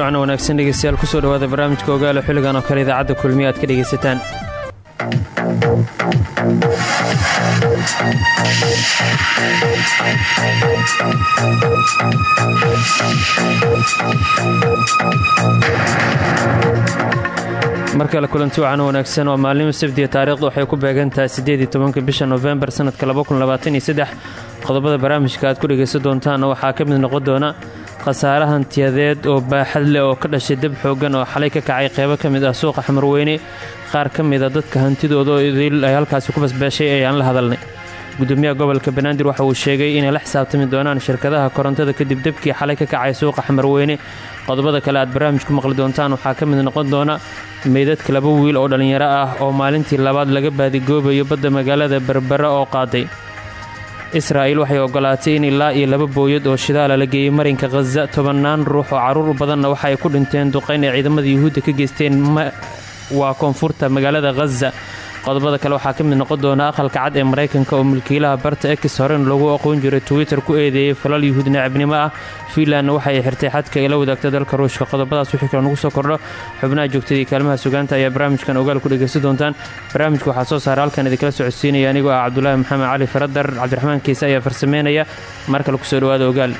wacan wanaagsan dhegeystayaal ku soo dhawaada barnaamijka ogaalo xilligan oo kale idaacadda kulmiya aad ka dhegaysataan. Mar kale kulanti wacan wanaagsan waa maalnimo sabdiya taariikhdu waxay ku beegantahay siddeed tobanka bisha nofembar sanadka qodobada barnaamijka aad ku dhegaysan doontaanna waxaa ka mid noqon doona khasaare hantiyadeed oo baaxad leh oo ka dhashay dab xooggan oo xalay ka kacay qeybo ka mid ah suuqa xamarweyne qaar ka mida dadka hantidooda oo idil ay halkaasi ku basbaashay ayaan la hadalnay. Gudoomiyaha gobolka banaadir waxa uu sheegay inay la xisaabtami doonaan shirkadaha korontada kadib debkii xalay ka kacay suuqa xamarweyne qodobada kale aad barnaamij ku maqli doontaan waxaa ka mid noqon doona meydadka laba wiil oo dhallinyaro ah oo maalintii labaad laga baadigoobayo badda magaalada berbera oo qaaday israa'iil waxay ogolaatay in ilaa iyo laba booyad oo shidaala la geeyey marinka khaza tobannaan ruux oo carruur badanna waxa ay ku dhinteen duqayn ay ciidamada yuhuudda ka geysteen waa koonfurta magaalada khaza qodobada kale waxaa ka mid noqon doona aqalka cad ee maraykanka oo mulkiilaha barta ex horen loogu aqoon jiray twitter ku eedeeyey falal yuhuud nacabnimo ah. Fiinlandna waxa ay xirtay xadka ay la wadaagta dalka ruushka. Qodobadaas wixii kale nugu soo kordho xubnaha joogtada iyo kaalmaha sugaanta ayaa barnaamijkan ogaal ku dhegaysan doontaan. Barnaamijka waxaa soo saara halkan idinkala socodsiinaya anigoo ah cabdulaahi maxamed cali faradar. Cabdiraxmaan kiise ayaa farsameynaya. Mar kale ku soo dhawaada ogaal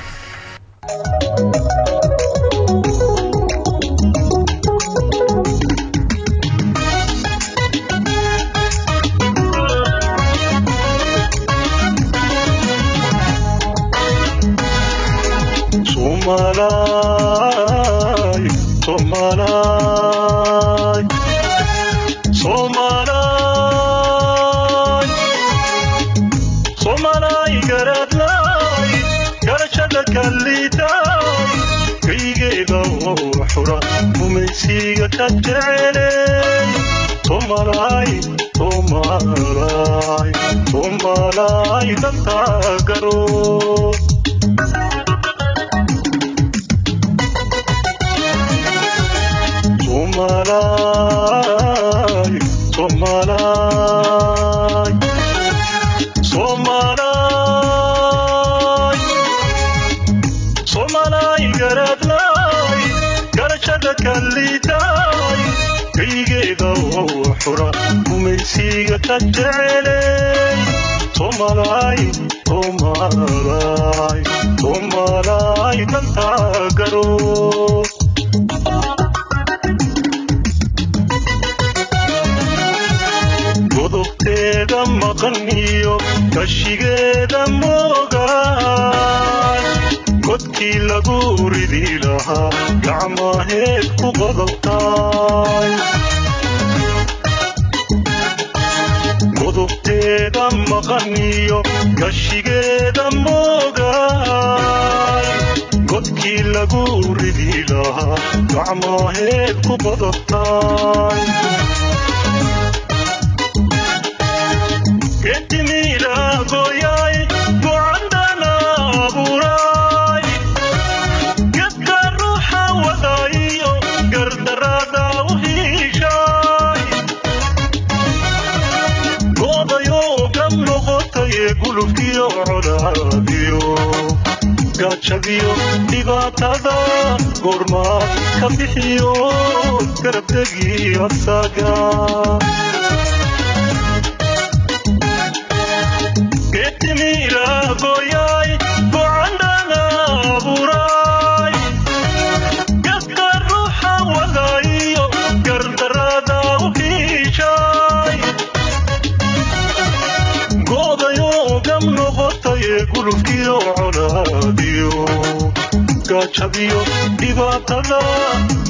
jabiyo dhibaatada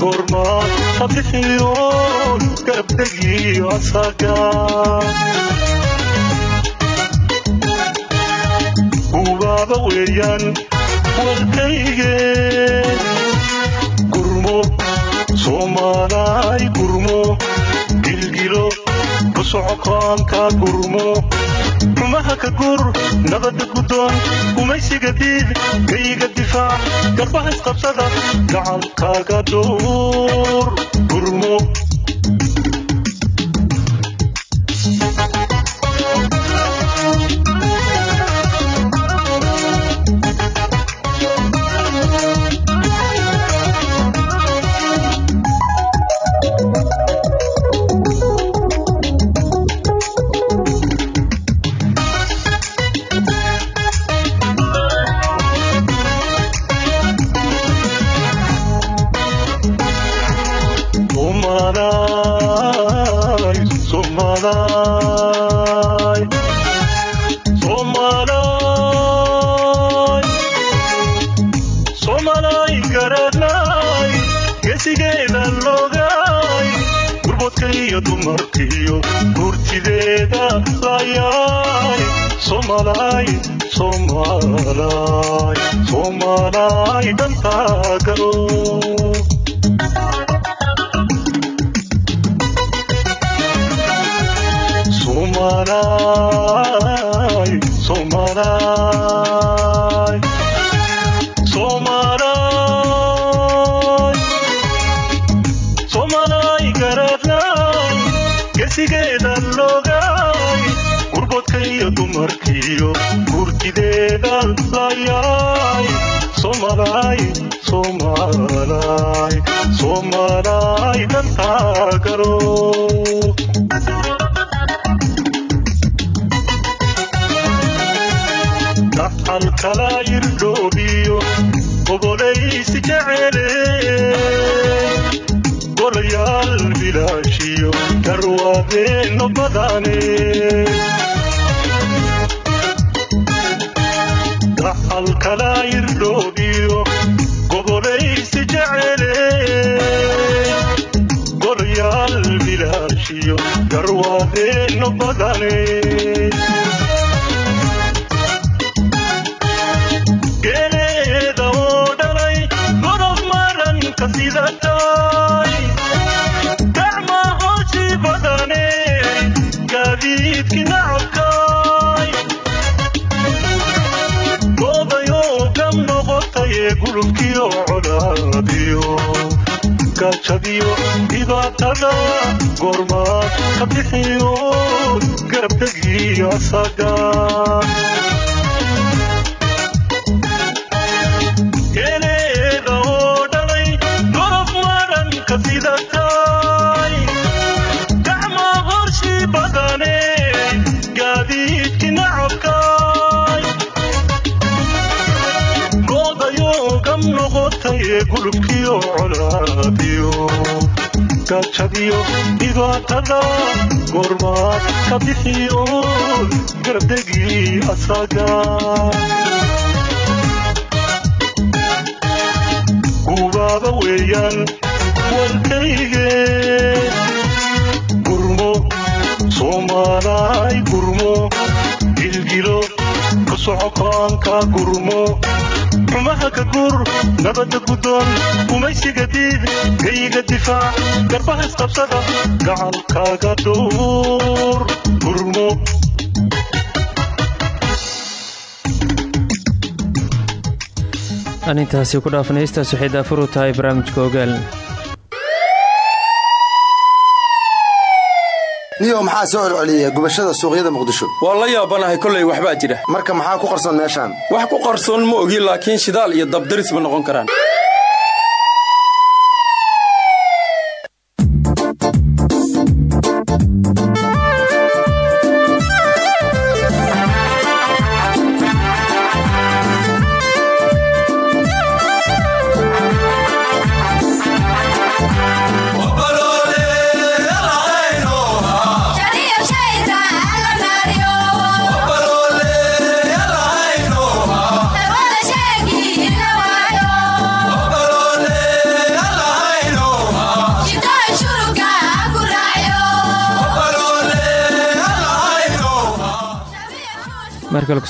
goormaad ha bixiyo garabtegiyo asaga guubaaba weeyaan waqtayge gurmo soomaalaay gurmo gilgilo busocokaanka gurmo rumaha ka gur nabada gudoon gumaysiga diid gayiga difaac garbaha isqabtada gacalkaaga dhuur urmo Somalay aan intaasi ku dhaafnay heystaas waxay daafur u tahay barnaamijka ogaal. Niyow maxaa soo celceliyey gubashada suuqyada muqdisho? Waa la yaabanahay kolay waxbaa jira. Marka maxaa ku qarsoon meeshaan? Wax ku qarsoon ma ogi laakiin shidaal iyo dabdaris ma noqon karaan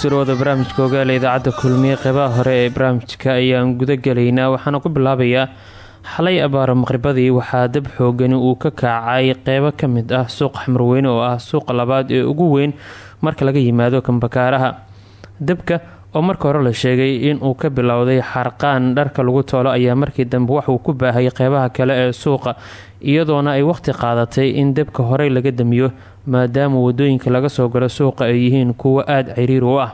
dhawaada barnaamijka ogaal ee idaacadda kulmiye qeybaha hore ee barnaamijka ayaan guda gelaynaa waxaana ku bilaabayaa xalay abaara maqribadii. Waxaa dab xoogani uu ka kacay qeybo ka mid ah suuqa xamarweyne oo ah suuqa labaad ee ugu weyn marka laga yimaado kambakaaraha. Dabka oo marka hore la sheegay inuu ka bilowday xarqaan dharka lagu toolo ayaa markii dambe waxuu ku baahayay qeybaha kale ee suuqa iyadoona ay waqti qaadatay in dabka horey laga damiyo maadaama waddooyinka laga soo galo suuqa ay yihiin kuwo aada ciriir u ah.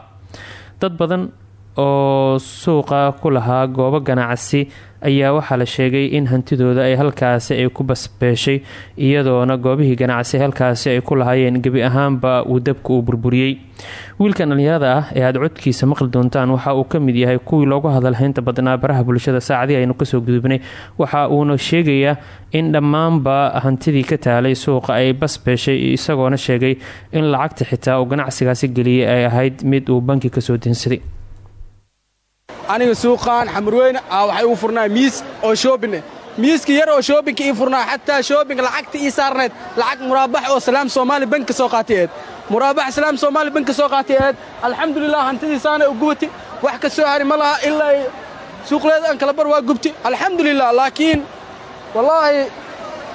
Dad badan oo suuqa ku lahaa goobo ganacsi ayaa waxaa la sheegay in hantidooda ay halkaasi ay ku basbeeshay iyadoona goobihii ganacsi halkaasi ay ku lahaayeen. Gebi ahaanba uu dabka uu burburiyey. Wiilkan dhalinyarada ah ee aada codkiisa maqli doontaan waxa uu ka mid yahay kuwii loogu hadalhaynta badnaa baraha bulshada saacadii aynu ka soo gudubnay. Waxa uuna sheegayaa in dhammaanba hantidii ka taalay suuqa ay basbeeshay isagoona sheegay in lacagta xitaa uu ganacsigaasi geliyay ay ahayd mid uu banki ka soo dinsaday aniga suuqaan xamarweyne ah waxay ugu furnaa miis oo shoobin eh miiska yar oo shoobinka ii furnaa xataa shoobinka lacagta ii saarnayd lacag muraabax oo salaam soomaali bank ka soo qaatay eed. Muraabax salaam soomaali bank ka soo qaatay eed. Alxamdulilah hantidiisaana u gubati. Wax ka soo hari ma laha ilaa suuqleeda aan kala bar waa gubti. Alxamdulilah laakiin wallaahi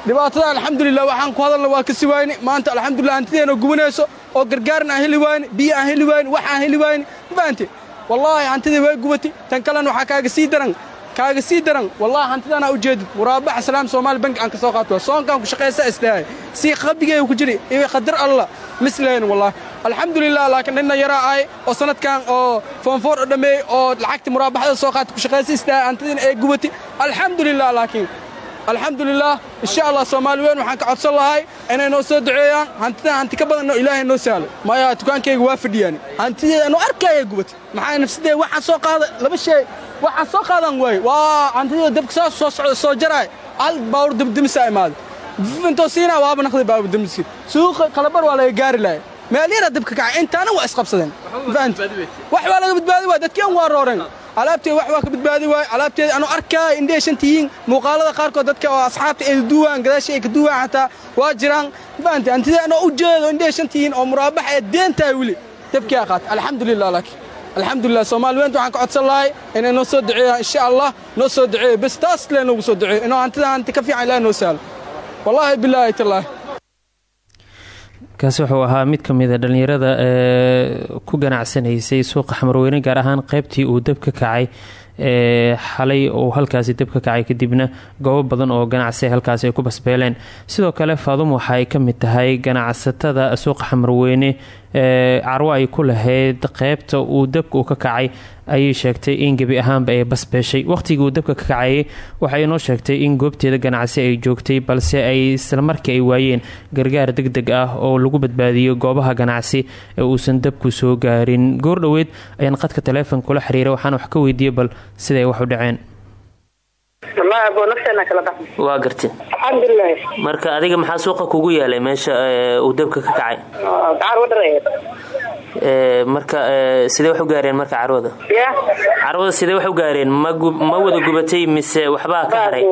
dhibaatada alxamdulilah waxaan ku hadalna waa ka si waayni. Maanta alxamdulilah hantideena gubanayso oo gargaaran aan heli waayni biyo aan heli waayni wax aan heli waayni. Mafahanti wallaahi hantidii way gubati. Tan kalena waxaa kaaga sii daran kaaga sii daran wallaahi hantidaanaa u jeedid muraabaxa salaam soomaali bank aan ka soo qaato. Soonkaan ku shaqaysa islaahay. Sii qabigeeya ku jiri. Iyo qadar alla mislayn wallaahi alxamdulilah laakiin dhinna yaraa ahay oo sanadkan oo foonfoor u dhammeeyey oo lacagtii muraabaxada soo qaata ku shaqaysa islaahay hantidiina ay gubati. Alxamdulilah laakiin alxamdulilah insha allah soomaali weyn waxaan ka codsan lahay inay noo soo duceeyaan. Hantidan hanti ka badanno ilaahay noo sahlo. Maya dukaankayga waa fadhiyaani. Hantideeda noo arkaya gubata maxaa nafsadee waxaan soo qaada laba shay. Waxaan soo qaadan waaye waa hantideeda dabka saas soo socda soo jaraay hal baawur dabdamisa imaada intoo siinaa waaba naqday baawur damisi suuqa kalabar waa laga gaari lahay. Meel yara dabka kacay intaana waa isqabsadeen wax waa laga badbaadi waay dadkeen waa rooreen alaabteeda wax waa ka badbaadi waaye alaabteeda anu arkaaya indhee shantiyiin muuqaalada qaarkood dadka oo asxaabta ay duwaan gadaasha ay ka duwaan xataa waa jiraan. Fahanti hantidee anoo u jeedo indhee shantiyiin oo muraabax ee deentaa weli dabkii qaatay. Alxamdulilah laakiin. Alxamdulilah soomaali weynta waxaan ka codsan lahay inay noo soo duceeyaan insha allah noo soo duceeyo. Bes taas lee noogu soo duceeyo. Inoo hantida hanti ka fiican ilaah noo sahlo wallaahi bilaahi tallaahi kaasi wuxuu ahaa mid ka mid a dhallinyarada ee ku ganacsanaysay suuqa xamarweyne gaar ahaan qeybtii uu dab ka kacay ee xalay uu halkaasi dab ka kacay kadibna goobo badan oo ganacsi halkaasi ay ku basbeeleen. Sidoo kale faadum waxa ka mid tahay ganacsatada suuqa xamarweyne carwo ay ku lahayd qeybta uu dabka uu ka kacay ayay sheegtay in gebi ahaanba ay basbeeshay waqhtigii uu dabka ka kacayay waxay inoo sheegtay in goobteeda ganacsi ay joogtay balse ay islamarkii ay waayeen gargaar deg deg ah oo lagu badbaadiyo goobaha ganacsi ee uusan dabku soo gaarin. Goor dhoweed ayaan qadka taleefon kula xiriiray waxaana wax ka weydiiyey bal siday wax u dhaceen waa garti marka adiga maxaa suuqa kugu yaalay? Meesha uu dabka ka kacay. Wadhareed marka sidee wax u gaareen marka carwada carwada sidee wax u gaareen? Ma wada gubatay mise waxbaa ka haray?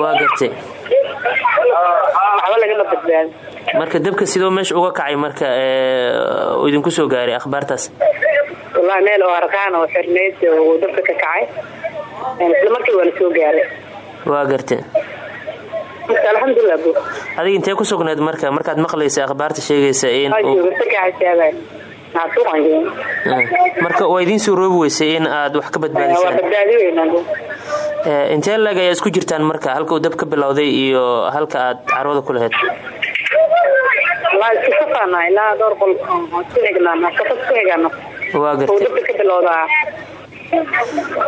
Waa gartay badbaado marka dabka sidoo meesha uga kacay marka idinku soo gaaray akhbaartaas. Meel oo arkaan oo xirnayd oo dabka ka kacay isla markii waa la soo gaaray. Waa aboo adiga intee ku sugnayd marka? Markaad maqlaysa akhbaarta sheegaysa in marka waa idiin soo roobi weysay in aad wax ka badbaadisaan intee ayaa isku jirtaan marka? Halka uu dab ka bilowday iyo halka aad carwada ku lahayd? Waa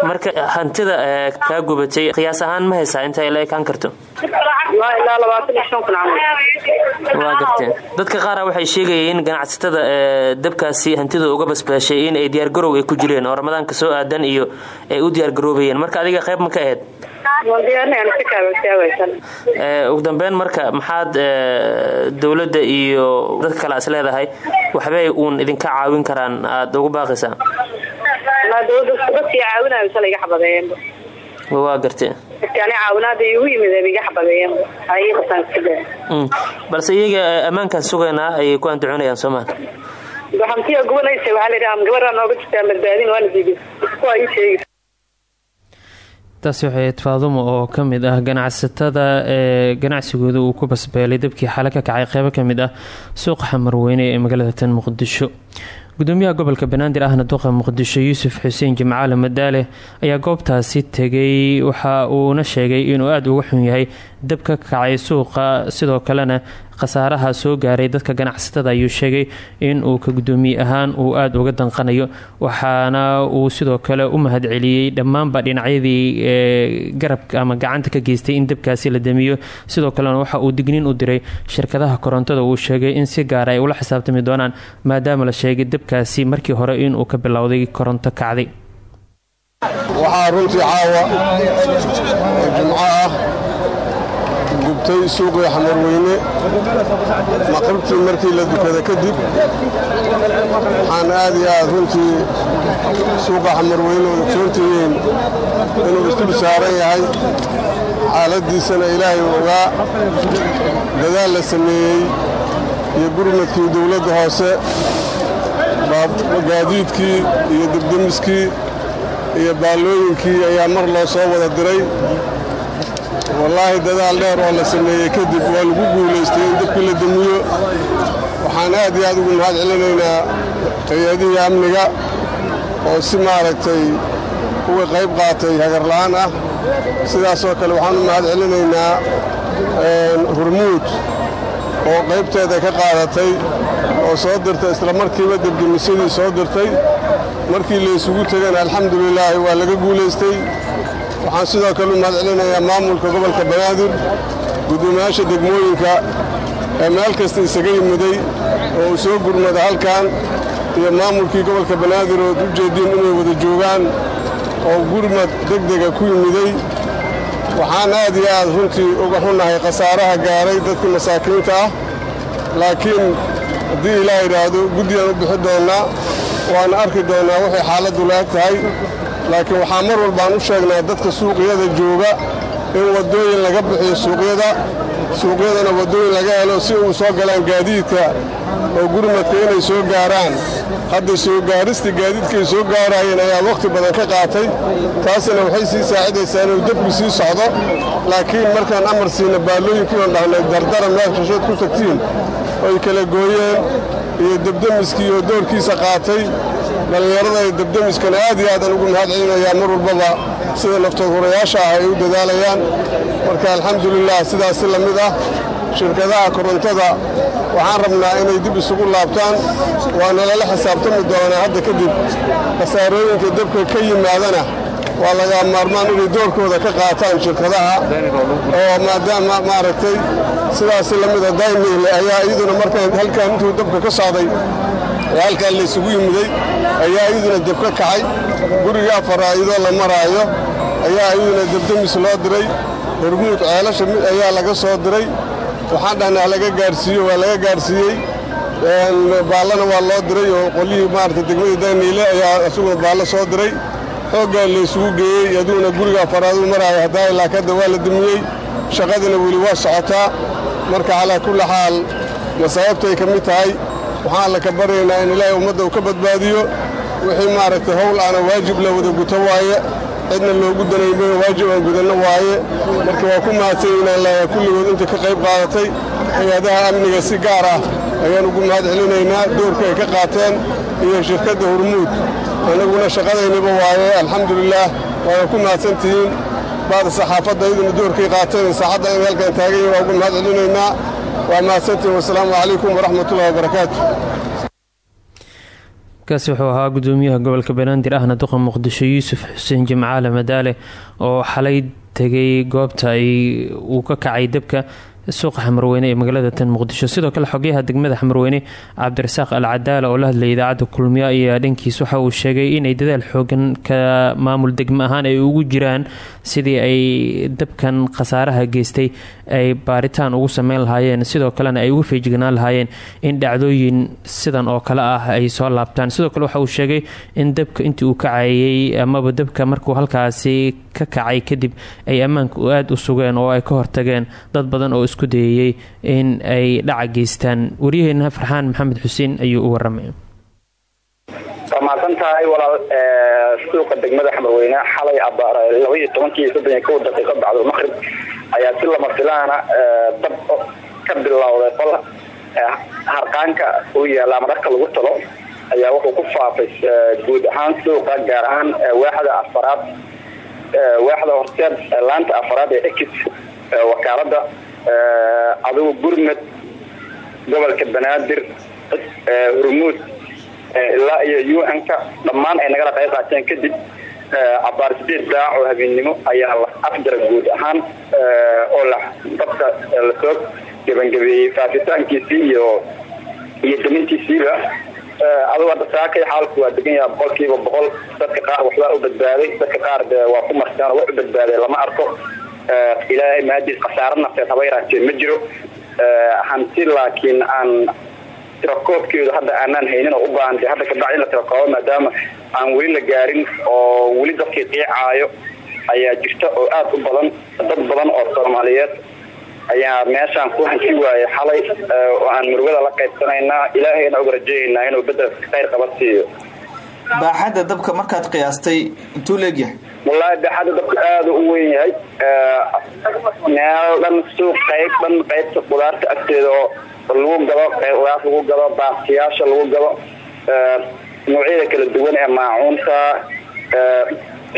marka hantida eh, kaa gubatay qiyaas ahaan ma haysaa inta ay la ekaan karto waa garteen. Dadka qaara waxay sheegayeen in ganacsatada ee dabkaasi hantida uga basbaashay in ay diyaargarow ay ku jireen oo ramadaanka soo aadan iyo ay u diyaargaroobayeen marka adiga qayb ma ka ahayd? Ee, ugu dambeyn marka maxaad ee, dowladda iyo dadka kale is leedahay waxbay uun idinka caawin karaan aad ugu baaqaysaa waa gartee. Mm. balse iyaga ee, ammaankaan sugaynaa ayay ku andacoonayaan soomaa taasi waxay ahayd faadumo oo ka mid ah ganacsatada ee ganacsigooda uu ku basbeelay dabkii xale ka kacay qeybo ka mid ah suuqa xamarweyne ee magaalada tan muqdisho gudoomiyaha gobolka banaadir ahna duqa muqdisho yuusuf xuseen jimcaale madaale ayaa goobtaasi tegay waxa uuna sheegay inuu aada uga xun yahay dab ka kacay suuqa. Sidoo kalena khasaaraha soo gaaray dadka ganacsatada ayuu sheegay in uu ka gudoomiye ahaan uu aada uga danqanayo. Waxaana uu sidoo kale u mahadceliyey dhammaanba dhinacyadii ee garabka ama gacanta ka geystay in dabkaasi la damiyo. Sidoo kalena waxa uu digniin u diray shirkadaha korontada. Uu sheegay in si gaara ay ula xisaabtami doonaan maadaama la sheegay dabkaasi markii hore inuu ka bilowday koronto kacday waxaa runtii caawa oo jimco ah gubtay suuqii xamarweyne maqribtii markii la dukada kadib waxaan aad iyo aad runtii suuqa xamarweyne oo inuu isdul saaran yahay. Xaaladdiisana ilaahay ogaa dadaal la sameeyey iyo gurmadkii dowladda hoose gaadiidkii iyo debdemiskii iyo baallooyinkii ayaa mar loo soo wada diray wallaahi dadaal dheer oo la sameeyey kadib waa lagu guulaystay in dabkii la damiyo. Waxaan aad iyo aad ugu mahad celinaynaa hay'adihii amniga oo si maaragtay uga qayb qaatay hagarla'aan ah. Sidaasoo kale waxaan u mahad celinaynaa hurmuud oo qaybteeda ka qaadatay oo soo dirtay isla markiiba debdemisyadii soo dirtay. Markii la isugu tegana alxamdulilaahi waa laga guulaystay waxaan sidoo kale u mahad celinayaa maamulka gobolka banaadir guddoomiyaasha degmooyinka ee meel kasta isaga yimiday oo uu soo gurmada halkan iyo maamulkii gobolka banaadir ood u jeediin inay wada joogaan oo gurmad degdega ku yimiday waxaan aad iyo aad runtii uga xunnahay khasaaraha gaaray dadkii masaakiinta ah laakiin haddii ilaah idhaahdo guddiyaan u bixi doonnaa waana arki doonnaa waxay xaaladdu la eg tahay laakiin waxaa mar walbaan u sheegnaa dadka suuqyada jooga in waddooyin laga bixiyo suuqyada suuqyadana waddooyin laga helo si uu soo galaan gaadiidka oo gurmadka inay soo gaaraan. Hadda soo gaarista gaadiidkaay soo gaaraayeen ayaa wakhti badan ka qaatay. Taasina waxay sii saacidaysaa inuu debku sii socdo. Laakiin markaan amar siina baallooyinkii oon dhahnay dardara meel shasheed ku tagtiin oy kala gooyeen iyo debdemiskii oo doorkiisa qaatay dhallinyarada iyo debdemiskana aad iyo aadaan ugu mahad celinayaa mar walbaba sida naftood hurayaasha ah ay u dadaalayaan. Marka alxamdulilah sidaas si la mid ah shirkadaha korontada waxaan rabnaa inay dib isugu laabtaan waana lala xisaabtami doonaa hadda kadib. Khasaarooyinka dabka ka yimaadana waa laga maarmaan inay doorkooda ka qaataan shirkadaha. Oo maadaama maaragtay sidaasi la mida daymiile ayaa iyaduna markaan halkan intuu dabka ka socday ee halkaan la isugu yimiday ayaa iyaduna deb ka kacay. Guriga afaraa la maraayo ayaa iyaduna debdemis loo diray. Hormuud ceelasha mid ayaa laga soo diray. Waxaan dhahnaa laga gaarsiiyo waa laga gaarsiiyey. Baallana waa loo diray oo qolyihii maarata degmada dayniile ayaa isaguna baallo soo diray. Xooggaa la isugu geeyey aduuna guriga afaraaduu maraayo haddaa ilaa kadda waa la dumiyey. Shaqadina weli waa socotaa. Marka calaa kulli xaal masaa'ibtay ka mid tahay waxaan alla ka baryaynaa in ilaahay ummadda uu ka badbaadiyo. Wixii maaragtay howl aana waajib la wada guto waaye cidna loogu danaymayo waajib aan gudanno waaye. Marka waa ku mahadsan inaan leeyahay kulligood inta ka qayb qaadatay. Hay'adaha amniga si gaar ah ayaan ugu mahad celinaynaa doorka ay ka qaateen iyo shirkadda hormuud. Annaguna shaqadaynaba waaye alxamdulilaah waana ku mahadsan tihiin. Baada saxaafadda iyaduna doorkay qaateen saacadda in halkan taagan yahay waa ugu mahad celinaynaa waa mahadsantihiin wasalaamu calaykum waraxmatullahi wabarakaatu kaasi wuxuu ahaa gudoomiyaha gobolka banaadir ahna duqa muqdisho yuusuf xuseen jimcaale madaale oo xalay tegay goobta uu ka kacay dabka suuqa xamarweyne ee magaalada tan muqdisho. Sidoo kale xogyaha degmada xamarweyne cabdirasaaq al cadaala oo la hadlayay idaacadda kulmiyo ayaa dhankiis waxa uu sheegay inay dadaal xoogan ka maamul degmo ay ugu jiraan sidii ay dabkan khasaaraha geystay ay baaritaan ugu sameyn lahaayeen. Sidoo kalena ay ugu feejignaan lahaayeen in dhacdooyin sidan oo kale ah ay soo laabtaan. Sidoo kale waxa uu sheegay in dabka intii uu kacayay amaba dabka markuu halkaasi ka kacay kadib ay ammaanka aada u sugeen oo ay ka hortageen dad badan oo isku dayayey in ay dhaca geystaan. Farxaan maxamed xuseen ayuu waramay waa mahadsan tahay suuqa degmada xamarweyne xalay laba iyo tobankii soddon iyo daqiiqo bacdo maqrib ayaa si lama filaana dab ka bilowday qol harqaanka uu yaalla ama lagu talo ayaa wuxuu ku faafay guud ahaan suuqa gaar ahaan waaxda afaraad waaxda horteed laanta afaraad ee ekit wakaalada adigu gurmed gobolka banaadir hurmuud ilaa iyo un-ka dhammaan ay nagala qayb qaateen kadib cabaar sideed saac oo habeennimo ayaa la afjara guud ahaan oo la dadka la soo gebangabeeyey faafitaankiisii iyo iyo damintiisiiba. Adugu hadda saakay xaalku waa degan yaha boqolkiiba boqol dadka qaar waxbaa u badbaaday dadka qaar waa ku marseen oo wax u badbaaday lama arko ilaahay maadiis khasaaro nafteed haba yaraatee ma jiro. Hanti laakiin aan tirakoobkeedu hadda aanaan haynin oo u baahan de hadda kabacdi in la tirakoobo maadaama aan weli la gaarin oo weli dadkii qiicaayo ayaa jirta oo aad u badan dad badan oo soomaaliyeed ayaa meeshaan ku hanti waayay xalay. Oo aan murugada la qaybsanaynaa ilaahayna uga rajayaynaa inuu bedel khayr qaba siiyo baaxadda dabka markaad qiyaastay intuu leegyahay wallaahi baaxadda dabka aada u weyn yahay. Meel dhan suuq qayb dhan qaybta qudaarta agteeda oo lagu gado qudaar lagu gado baaqsiyaasha lagu gado noocyada kala duwan ee maacuunta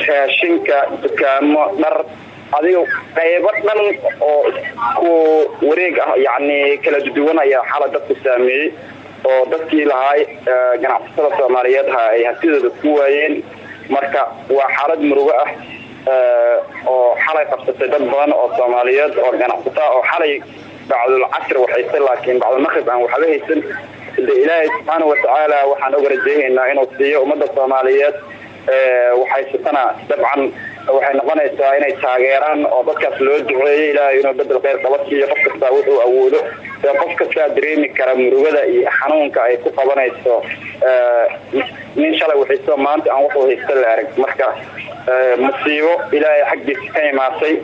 raashinka dukaamo dhar adiga qaybo dhan oo ku wareeg ah yacni kala duwan ayaa xala dadku saameeyey oo dadkii lahaay ganacsatada soomaaliyeed ha ay hantidooda ku waayeen. Marka waa xaalad murugo ah oo xalay qabsatay dad badan oo soomaaliyeed oo ganacsata oo xalay bacdul casr waxayse laakiin bacdulmaqrib aan waxba haysan. De ilaahay subxaana watacaala waxaan uga rajaynaynaa inuu siiyo ummadda soomaaliyeed waxaysatana dabcan waxay noqonaysaa inay taageeraan oo dadkaas loo duceeyo ilaahay inuu bedel kheyr qaba siiyo. Qof kastaa wuxuu awoodo. Ee qof kastaa dareemi kara murugada iyo xanuunka ay ku qabanayso nin shalay waxayso maanta aan wuxuu haysta la arag. Marka musiibo ilaahay xaggiisa ka imaatay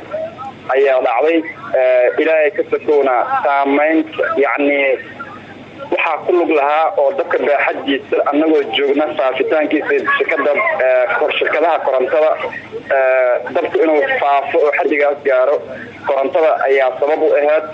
ayaa dhacday. Ilaahay ka sokowna saamaynta yacni waxaa ku lug lahaa oo dabka baaxadiisa annagoo joogna faafitaankiisa shirkada shirkadaha korontada. Dabku inuu faafo oo xadigaas gaaro korontada ayaa sabab u aheyd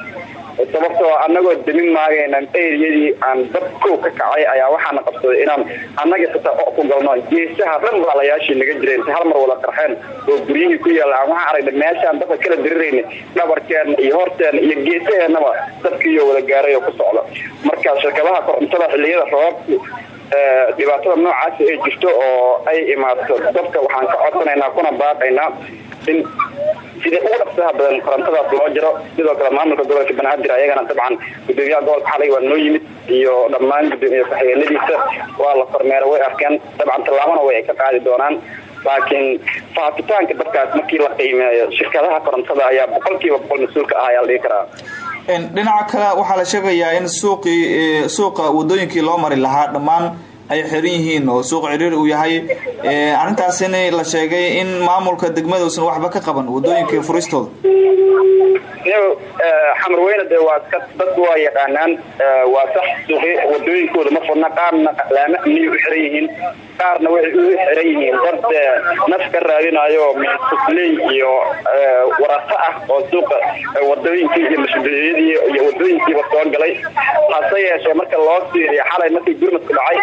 sababtoo annagoo demin maagayna eriyadii aan dab kow ka kacay ayaa waxaana qabsaday inaan annaga xitaa ku galno geesaha dhan walaalayaashii naga si hal mar wada qarxeen oo guryihii ku yaalla aan waxaan aragnay meeshaan dabka kala dirirayna dhabarkeena iyo horteena iyo geesaheennaba dabkiiyo wada gaaray ku socda. Marka shirkadaha korontada xilliyada roobabku dhibaatada noocaasi ay jirto oo ay imaato dabka waxaan ka codsanaynaa kuna baaqaynaa in sida ugu dhaqsaha badan korontadaas loo jiro? Sidoo kale maamulka gobolka banaadir ayagana dabcan gudoomiyaha gobolka xalay waa noo yimid iyo dhammaan gudoomiye ku-xigeenadiisa waa la kormeera way arkeen. Dabcan tallaabana way ay ka qaadi doonaan. Laakiin faafitaanka dadkaas markii la qiimeeyo shirkadaha korontada ayaa boqolkiiba boqol mas'uulka ah ayaa la dhihi karaa. Dhinaca kale waxaa la sheegayaa in suuqii suuqa wadooyinkii loo mari lahaa dhammaan ay xiran yihiin oo suuq ciriir uu yahay. Arrintaasina la sheegay in maamulka degmada uusan waxba ka qaban waddooyinka furistooda. Xamar weyne de waa dadku waa yaqaanaan waa sax suuqi wadooyinkooda ma furna qaarna laama amniya u xiran yihiin qaarna waxay u xiran yihiin. Dad naf ka raadinayo misley iyo waraso ah oo suuqa wadooyinkii iyo mashruuciyadii iyo wadooyinkiiba soo galay hase yeeshee marka loo fiiriyo xalay markii gurmadku dhacay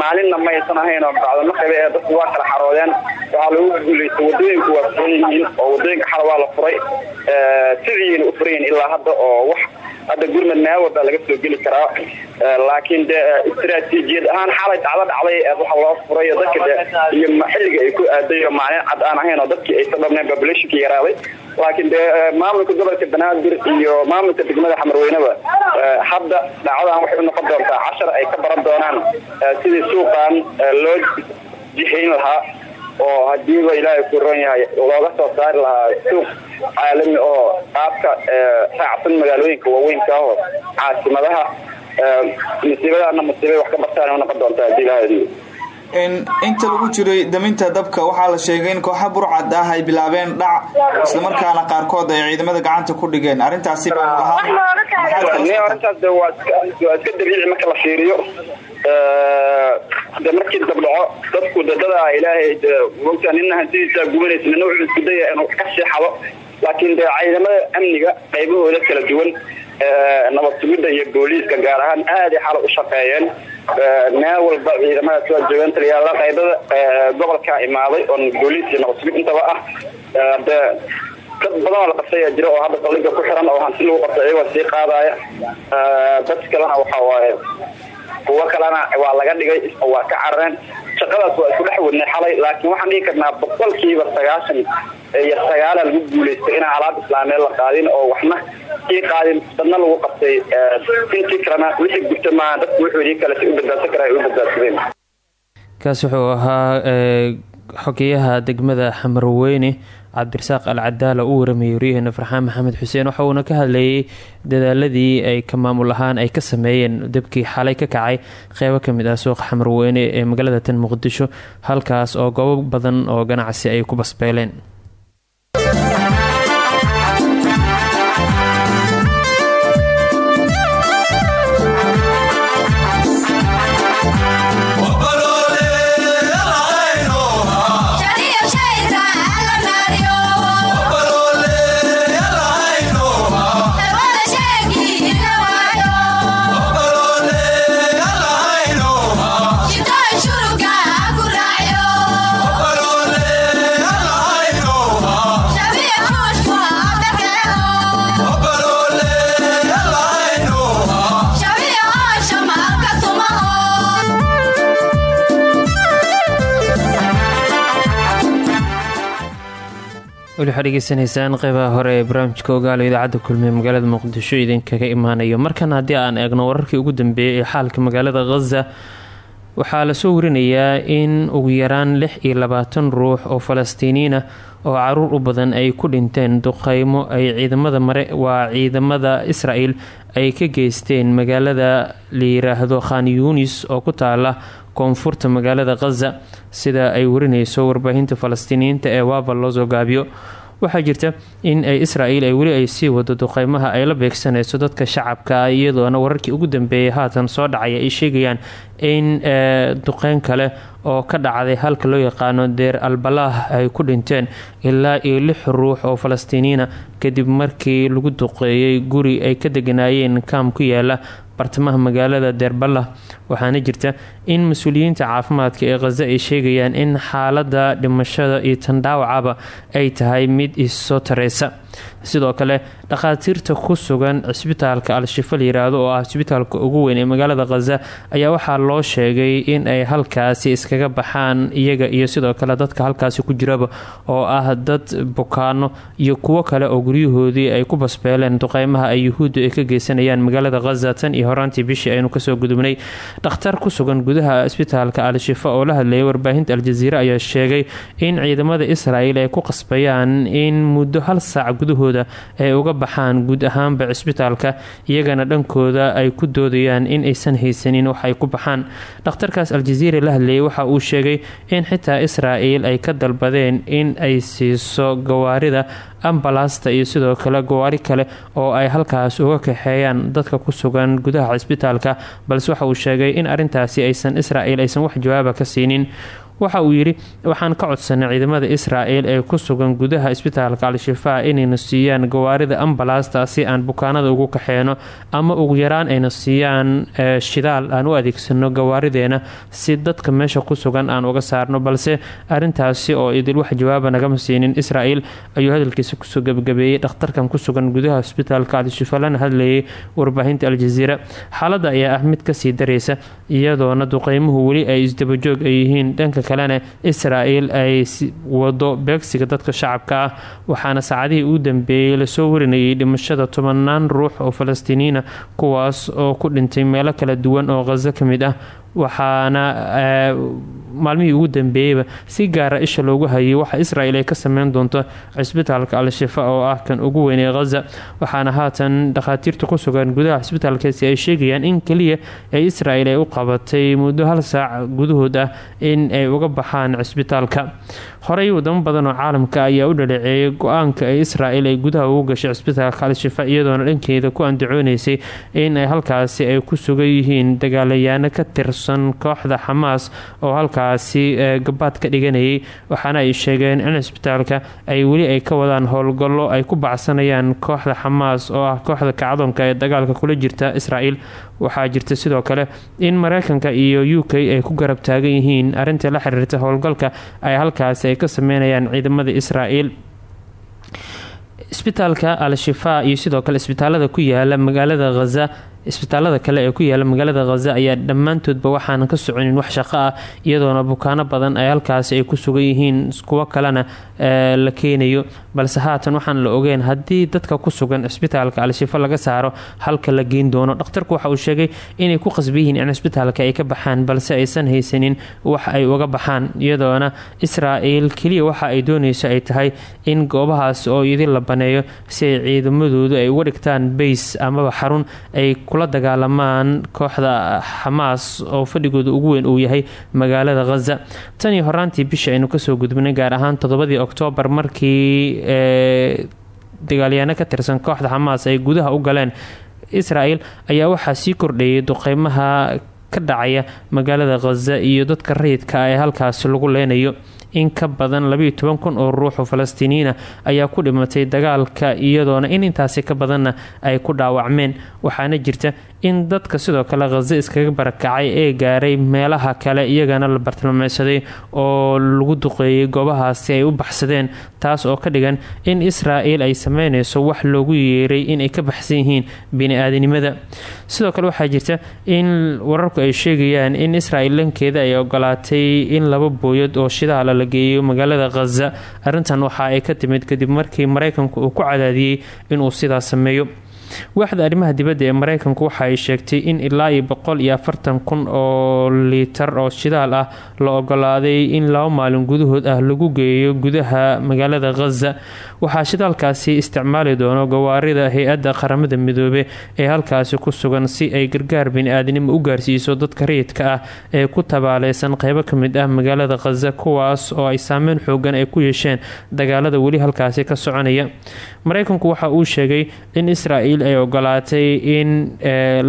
maalinna maysan ahayn oo bacdama qabe ee dadku waa kala xaroodeen. Waxaa lagu guulaystay wadooyinku waa furan yihiin oo waddooyinka xala waa la furay. Sidiina u furan yihiin ilaa hadda oo wax hadda gurmad meel walba laga soo geli karaa. Laakiin de istaraatiijiyad ahaan xalay dhacdo dhacday waxa loo furay dadka iyo xilliga ay ku aaday oo maalin cad aan ahayn oo dadkii aysa dhabneen populationka yaraaday laakiin de maamulka gobolka banaadir iyo maamulka degmada xamarweyneba hadda dhacdadan waxay u noqon doontaa cashar ay ka baran doonaan sidii suuqan loo jihayn lahaa oo hadiiba ilaahay ku ron yahay looga soo saari lahaa suuq caalami oo qaabka raacsan magaalooyinka waaweynka ahoo caasimadaha musiibadaana musiibay wax ka bartaan u noqon doontaa haddii ilaahay inta lagu jiray daminta dabka waxaa la sheegay in kooxa burcad ah ay bilaabeen dhac islamarkaana qaarkood ay ciidamada gacanta ku dhigeen. Arrintaasi arintaas de waa iska dabiici marka la fiiriyo. De markii dabdhaco dadku dadadaa ilaahay mogtaa nina hantidiisaa gubanaysa nina wuxuu isku daya inuu ka seexado laakiin de ciidamada amniga qaybahooda kala duwan nabad sugidda iyo booliiska gaar ahaan aaday xala u shaqeeyeen meel walba ciidamadaas waa joogaan taliyaala qaybada gobolka imaaday oon booliis iyo nabad sugid intaba ah. De dad badan la qabtay ayaa jira oo hadda saldhiga ku xiran oo hanti lagu qabtay iyagoo sii qaadaya. Dad kalena waxa waaye kuwo kalena waa laga dhigay waa ka carareen. Shaqadaas waa isku wadnay xalay laakiin waxaan dhihi karnaa boqolkiiba sagaashan iyo sagaala lagu guulaystay inaan alaab islaameed la qaadin oo waxna sii qaadin dadna lagu qabtay intii kalena wixii gurta maaha dadku wuxuu kale si u badbaadsan kara u badbaadsadeen. Kaas wuxuu ahaa xogeyaha degmada xamarweyne cabdirasaaq al cadaala u waramayay waryaheena farxaan maxamed xuseen. Waxa uuna ka hadlayay dadaaladii ay ka maamul ahaan ay ka sameeyeen dabkii xalay ka kacay. Qeybo ka mid ah suuqa xamarweyne ee magaalada tan muqdisho halkaas oo goobo badan oo ganacsi ay ku basbeeleen weli waxaad dhegeysanaysaan qeybaha hore ee barnaamijka ogaala idaacadda kulmiye magaalada muqdisho idinkaga imaanayo. Markan haddii aan eegno wararkii ugu dambeeyay ee xaalka magaalada khaza waxaa la soo warinayaa in ugu yaraan lix iyo labaatan ruux oo falastiiniyiin ah oo carruur u badan ay ku dhinteen duqeymo ay ciidamada mare waa ciidamada israel ay ka geysteen magaalada la yiraahdo khan yunis oo ku taala koonfurta magaalada khaza sida ay warineyso warbaahinta falastiiniyiinta ee waaba loo soo gaabiyo. Waxaa jirta in ay israel ay weli ay sii wado duqeymaha ay la beegsanayso dadka shacabka iyadoona wararkii ugu dambeeyay haatan soo dhacaya ay sheegayaan in duqeyn kale oo ka dhacday halka loo yaqaano deer albalaah ay ku dhinteen ilaa iyo lix ruux oo falastiiniyiina kadib markii lagu duqeeyay guri ay ka deganaayeen kaam ku yaalla bartamaha magaalada deerballah waxaana jirta in mas'uuliyiinta caafimaadka ee khaza ay sheegayaan in xaalada dhimashada iyo tan dhaawacaba ay tahay mid issoo tareysa sidoo kale dhakhaatiirta ku sugan cisbitaalka al-shifa yiraahdo oo ah cisbitaalka ugu weyn ee magaalada khaza ayaa waxaa loo sheegay in ay halkaasi iskaga baxaan iyaga iyo sidoo kale dadka halkaasi ku jiraba oo ah dad bukaano iyo kuwo kale oo guryahoodii ay ku basbeeleen duqeymaha ay yuhuuddu ay ka geysanayaan magaalada khaza tan iyo horaantii bishii aynu ka soo gudubnay dhakhtar ku sugan gudaha cisbitaalka al-shifa oo la hadlayay warbaahinta al-jaziire ayaa sheegay in ciidamada israel ay ku qasbayaan in muddo hal saac gudahooda ay uga baxaan guud ahaanba cisbitaalka iyagana dhankooda ay ku doodayaan in aysan haysanin wax ay ku baxaan. Dhakhtarkaas al-jaziira la hadlayay waxa uu sheegay in xitaa israel ay ka dalbadeen in ay siiso gawaarida ambalasta iyo sidoo kale gawaari kale oo ay halkaas uga kaxeeyaan dadka ku sugan gudaha cisbitaalka balse waxa uu sheegay in arintaasi aysan israel aysan wax jawaaba ka siinin waxa uu yidhi waxaan ka codsanay ciidamada israel ee ku sugan gudaha isbitaalka al-shifaa inayna siiyaan gawaarida ambalasta si aan bukaanada ugu kaxeeno ama ugu yaraan ayna siiyaan shidaal aan u adeegsano gawaarideena si dadka meesha ku sugan aan uga saarno. Balse arintaasi oo idil wax jawaaba nagama siinin. Israel ayuu hadalkiisa ku soo gebagabeeyey dhakhtarkan ku sugan gudaha isbitaalka al-shifa lana hadlayay warbaahinta al-jaziira xaaladda ayaa ah mid ka sii daraysa iyadoona duqeymuhu weli ay isdabajoog ay yihiin. Dhanka kalena israel ay wado beegsiga dadka shacabka ah. Waxaana saacadihii ugu dambeeyey la soo warinayay dhimashada tobanaan ruux oo falastiiniyiina kuwaas oo ku dhintay meelo kala duwan oo khazo ka mid ah waxaana maalmihii ugu dambeeyeyba si gaara isha loogu hayay waxa israel ay ka sameyn doonto cisbitaalka al-shifa oo ah kan ugu weyn ee khaza waxaana haatan dhakhaatiirta ku sugan gudaha cisbitaalkaasi ay sheegayaan in keliya ee israel ay u qabatay muddo hal saac gudahood ah in ay uga baxaan cisbitaalka horey wadamo badan oo caalamka ayaa u dhaleeceeyay go'aanka ee ay gudaha ugu gashay cisbitaalka al-shifa iyadoona dhankeeda ku andacooneysay in ay halkaasi ay ku sugan yihiin dagaalayaano ka tirsan kooxda xamaas oo halkaasi gabaad ka dhiganayay waxaana ay sheegeen in cisbitaalka ay weli ay ka wadaan howlgallo ay ku bacsanayaan kooxda xamaas oo ah kooxda kacdoonka ee dagaalka kula jirta israel waxaa jirta sidoo kale in mareykanka iyo u k ay ku garab taagan yihiin. Arinta la xiriirta howlgalka ay halkaasi ay ka sameynayaan ciidamada israel isbitaalka al-shifaa iyo sidoo kale isbitaalada ku yaalla magaalada khaza isbitaalada kale ee ku yaalla magaalada khaza ayaa dhammaantoodba waxaanan ka soconin wax shaqo ah iyadoona bukaano badan ay halkaasi ay ku sugan yihiin kuwo kalena la keenayo. Balse haatan waxaan la ogeyn haddii dadka ku sugan isbitaalka al-shifa laga saaro halka la geyn doono dhakhtarku waxa uu sheegay inay ku yihiin in isbitaalka ay ka baxaan balse aysan haysanin wax ay uga baxaan. Iyadoona israel keliya waxa ay dooneyso ay tahay in goobahaas oo idin la baneeyo si ay ciidamadoodu ay uga dhigtaan bays amaba xarun ay kula dagaalamaan kooxda xamaas oo fadhigooda ugu weyn uu yahay magaalada khaza tan iyo horaantii bisha aynu ka soo gudbinay gaar ahaan toddobadii oktoobar markii dagaalyaano ka tirsan kooxda xamaas ay gudaha u galeen. Israel ayaa waxaa sii kordheeyay duqeymaha ka dhacaya magaalada khaza iyo dadka rayidka ee halkaasi lagu leenayo in ka badan labayo toban kun oo ruux oo falastiiniyiina ayaa ku dhimatay dagaalka iyadoona in intaasi ka badanna ay ku dhaawacmeen. Waxaana jirta in dadka sidoo kale khaza iskaga barakacay ee gaaray meelaha kale iyagana la bartilmaameysaday oo lagu duqeeyay goobahaasi ay u baxsadeen taas oo ka dhigan in israel ay sameyneyso wax loogu yeeray inay ka baxsan yihiin bini-aadanimada sidoo kale waxaa jirta in wararku ay sheegayaan in israel dhankeeda ay ogolaatay in laba booyad oo shidaala la geeyo magaalada khaza arrintan waxa ay ka timid kadib markii mareykanku uu ku cadaadiyey inuu sidaas sameeyo waaxda arrimaha dibadda ee mareykanku waxa ay sheegtay in ilaa iyo boqol iyo afartan kun oo liitar oo shidaal ah la ogolaaday in laba maalin gudahood ah lagu geeyo gudaha magaalada khaza waxaa shidaalkaasi isticmaali doono gawaarida hay'adda qaramada midoobe ee halkaasi ku sugan si ay gargaar bini-aadanimo u gaarsiiso dadka rayidka ah ee ku tabaaleysan qeybo ka mid ah magaalada khaza kuwaas oo ay saameyn xoogan ay ku yeesheen dagaalada weli halkaasi ka soconaya. Mareykanku waxa uu sheegay in israel ay ogolaatay in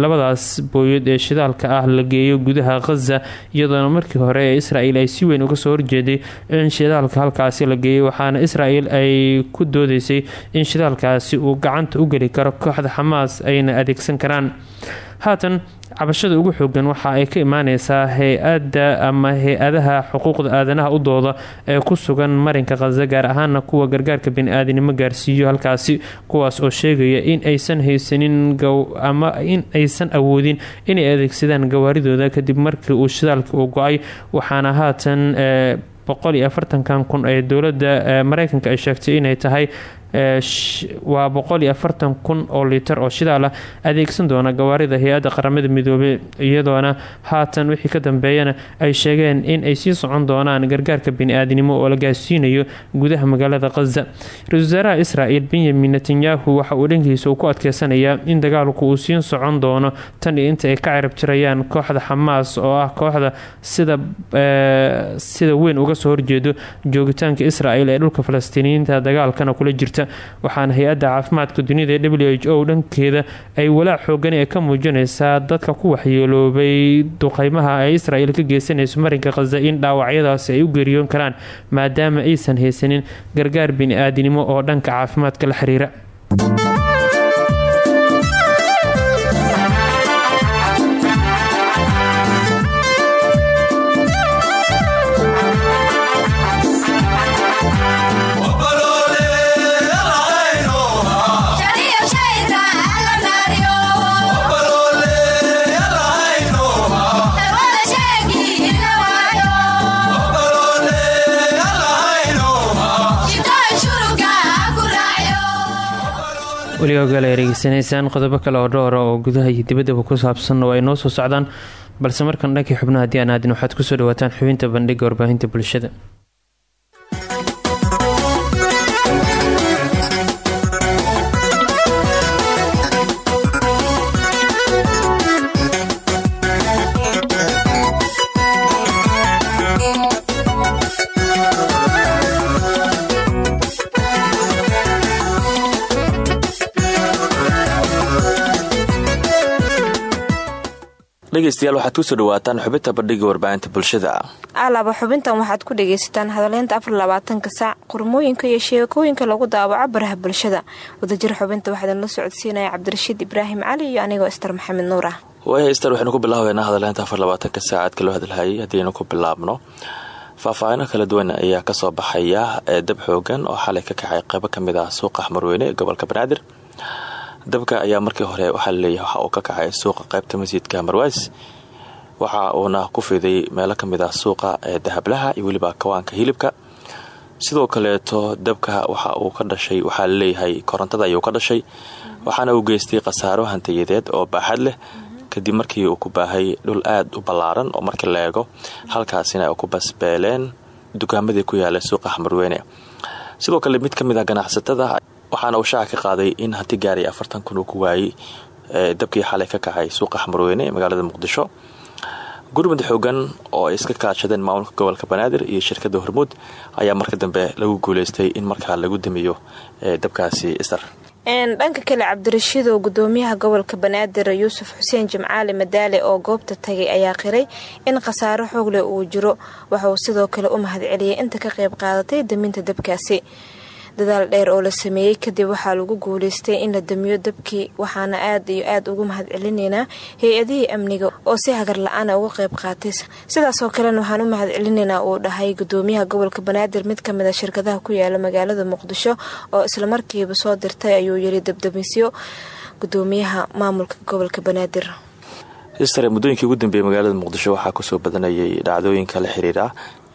labadaas booyad ee shidaalka ah la geeyo gudaha khaza iyadoona markii hore ee israel ay si weyn uga soo horjeeday in shidaalka halkaasi la geeyo waxaana israel ay ku doodeysay in shidaalkaasi uu gacanta u geli karo kooxda xamaas ayna adeegsan karaan. Haatan cabashada ugu xoogan waxa ay ka imaaneysaa hay'adda ama hay'adaha xuquuqda aadanaha u dooda ee ku sugan marinka khaza gaar ahaana kuwa gargaarka bani-aadanimo gaarsiiyo halkaasi kuwaas oo sheegaya in aysan haysanin ama in aysan awoodin inay adeegsadaan gawaaridooda kadib markii uu shidaalka uu go'ay. Waxaana haatan boqol iyo afartankan kun ee dowladda mareykanka ay sheegtay inay tahay waa boqol iyo afartan kun oo liitar oo shidaal ah. Adeegsan doona gawaarida hay'adda qaramada midoobey iyadoona haatan wixii ka dambeeyana ay sheegeen in ay sii socon doonaan gargaarka bani-aadnimo oo la gaarsiinayo gudaha magaalada khaza ra'isul wasaaraha benyamin netanyahu waxa uu dhankiisa ku adkeysanayaa in dagaalku uu sii socon doono tan inta ay ka carab jirayaan kooxda xamaas oo ah kooxda sida sida weyn uga soo horjeedo joogitaanka israel ee dhulka falastiiniyiinta dagaalkana kula jirta waxaana hay'adda caafimaadka dunida ee w h o dhankeeda ay walaac xoogani ee ka muujineysaa dadka ku waxyeeloobay duqeymaha ee israel ka geysanayso marinka khaza in dhaawacyadaasi ay u geeriyoon karaan maadaama aysan haysanin gargaar bini-aadinimo oo dhanka caafimaadka la xiriira weli ogaal ay dhegeysanaysaan qodobo kale oo dhowra oo gudaha iyo dibaddaba ku saabsan oo ay noo soo socdaan balse markan dhankii xubnaha haddii aan aadin waxaad ku soo dhawaataan xubinta bandhiga warbaahinta bulshada dhegeystayaal waxaad ku soo dhawaataan xubinta bandhiga warbaahinta bulshada. Alaaba xubintan waxaad ku dhagaysataan hadaleynta afar labaatanka saac qormooyinka iyo sheekooyinka lagu daawaco baraha bulshada. Wadajir xubinta waxaa idinla socodsiinaya cabdirashiid ibraahim cali iyo anigoo istar maxamed nuur ah waaya istar waxaynu ku bilaabeynaa hadaleynta afar labaatanka saacaadka loo hadalhayay haddiaynu ku bilaabno. Faahfaahino kala duwan ayaa ka soo baxaya dab xoogan oo xalay ka kacay qeybo ka mid ah suuqa xmarweyne ee gobolka banaadir dabka ayaa markii hore waxaa la leeyahay waxa uu ka kacay suuqa qeybta masjidka marwaas waxa uuna ku fiday meelo ka mid ah suuqa ee dahablaha iyo weliba kawaanka hilibka. Sidoo kaleeto dabka waxa uu ka dhashay waxaa la leeyahay korontada ayuu ka dhashay. Waxaana uu geystay khasaaro hantiyadeed oo baaxad leh. Kadib markii uu ku baahay dhul aad u ballaaran oo markii la halkaasina ay ku basbeeleen dukaamadii ku yaalla suuqa xmarweyne sidoo kale mid ka ah ganacsatada waxaana uu shaaca ka qaaday in hanti gaaray afartan kun uu ku waayey dabkii xalay ka kacay suuqa xmarweyne ee magaalada muqdisho. Gurmud xoogan oo ay iska kaashadeen maamulka gobolka banaadir iyo shirkadda hormuud ayaa marka dambe lagu guuleystay in markaa lagu damiyo dabkaasi isar dhanka kale cabdirashiid oo gudoomiyaha gobolka banaadir yuusuf xuseen jimcaali madaale oo goobta tagay ayaa qiray in khasaaro xoog leh uu jiro. Waxa uu sidoo kale u mahadceliyay inta ka qayb qaadatay daminta dabkaasi dadaal dheer oo la sameeyey kadib waxaa lagu guuleystay in la damiyo dabkii waxaana aad iyo aad ugu mahadcelinaynaa hay'adihii amniga oo si hagar la'aana uga qayb qaatay. Sidaasoo kalena waxaan u mahadcelinaynaa uu dhahay gudoomiyaha gobolka banaadir. Mid ka mid a shirkadaha ku yaalla magaalada muqdisho oo islamarkiiba soo dirtay ayuu yiri dabdamisyo gudoomiyaha maamulka gobolka banaadir. Sistare muddooyinkii ugu dambeeyey magaalada muqdisho waxaa ku soo badanayay dhacdooyinka la xiriira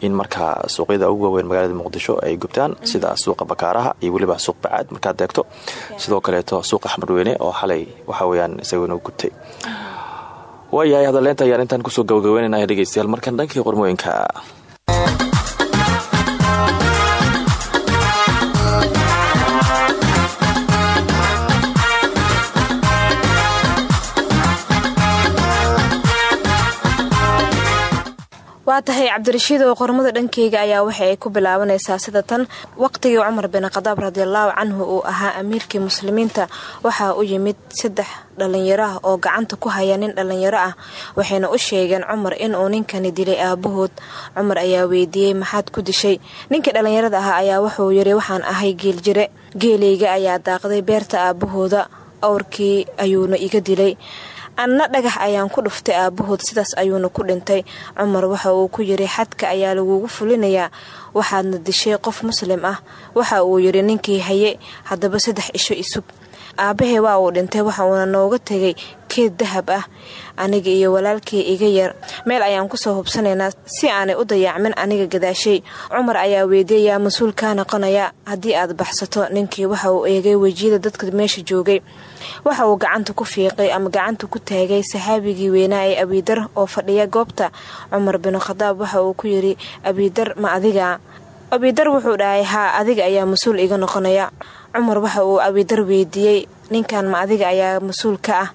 in markaa suuqyada ugu waaweyn magaalada muqdisho ay gubtaan sida suuqa bakaaraha iyo weliba suuq bacaad markaad deegto sidoo kaleeto suuqa xmarweyne oo xalay waxaweyaan isaguna gubtay. Waayahay hadaleynta ayaan intaan ku soo gabagabeynana dhegeystayaal markan dhankii qormooyinka waa tahay cabdirashiid oo qormada dhankeyga ayaa waxa ay ku bilaabanaysaa sida tan waqtigii cumar bin khadaab radiallahu canhu uu ahaa amiirkii muslimiinta. Waxaa u yimid saddex dhalinyaro ah oo gacanta ku haya nin dhalinyaro ah waxayna u sheegeen cumar inuu ninkani dilay aabahood. Cumar ayaa weydiiyey maxaad ku dishay? Ninkii dhallinyarada ah ayaa wuxuu yiri waxaan ahay geeljire geelayga ayaa daaqday beerta aabahooda. Awrkii ayuuna iga dilay anna dhagax ayaan ku dhuftay aabahood sidaas ayuuna ku dhintay. Cumar waxa uu ku yiri xadka ayaa lagugu fulinayaa waxaadna dishay qof muslim ah. Waxa uu yiri ninkii haye haddaba saddex isho isug aabahee waa uu dhintay waxa uuna nooga tegay keed dahab ah? Aniga iyo walaalkii iga yar. Meel ayaan ku soo hubsanaynaa si aanay u dayaacmin aniga gadaashay. Cumar ayaa weydiiyay yaa mas'uul kaa noqonaya. Haddii aad baxsato ninkii waxa uu eegay wejiyada dadka meesha joogay waxa uu gacanta ku fiiqay ama gacanta ku taagay saxaabigii weynaa ee abiidar oo fadhiya goobta. Cumar bin khadaab waxa uu ku yiri abiidar ma adiga. Abiidar wuxuu dhahay haa adiga ayaa mas'uul iga noqonaya. Cumar waxa uu abiidar weydiiyey ninkan ma adiga ayaa mas'uul ka ah.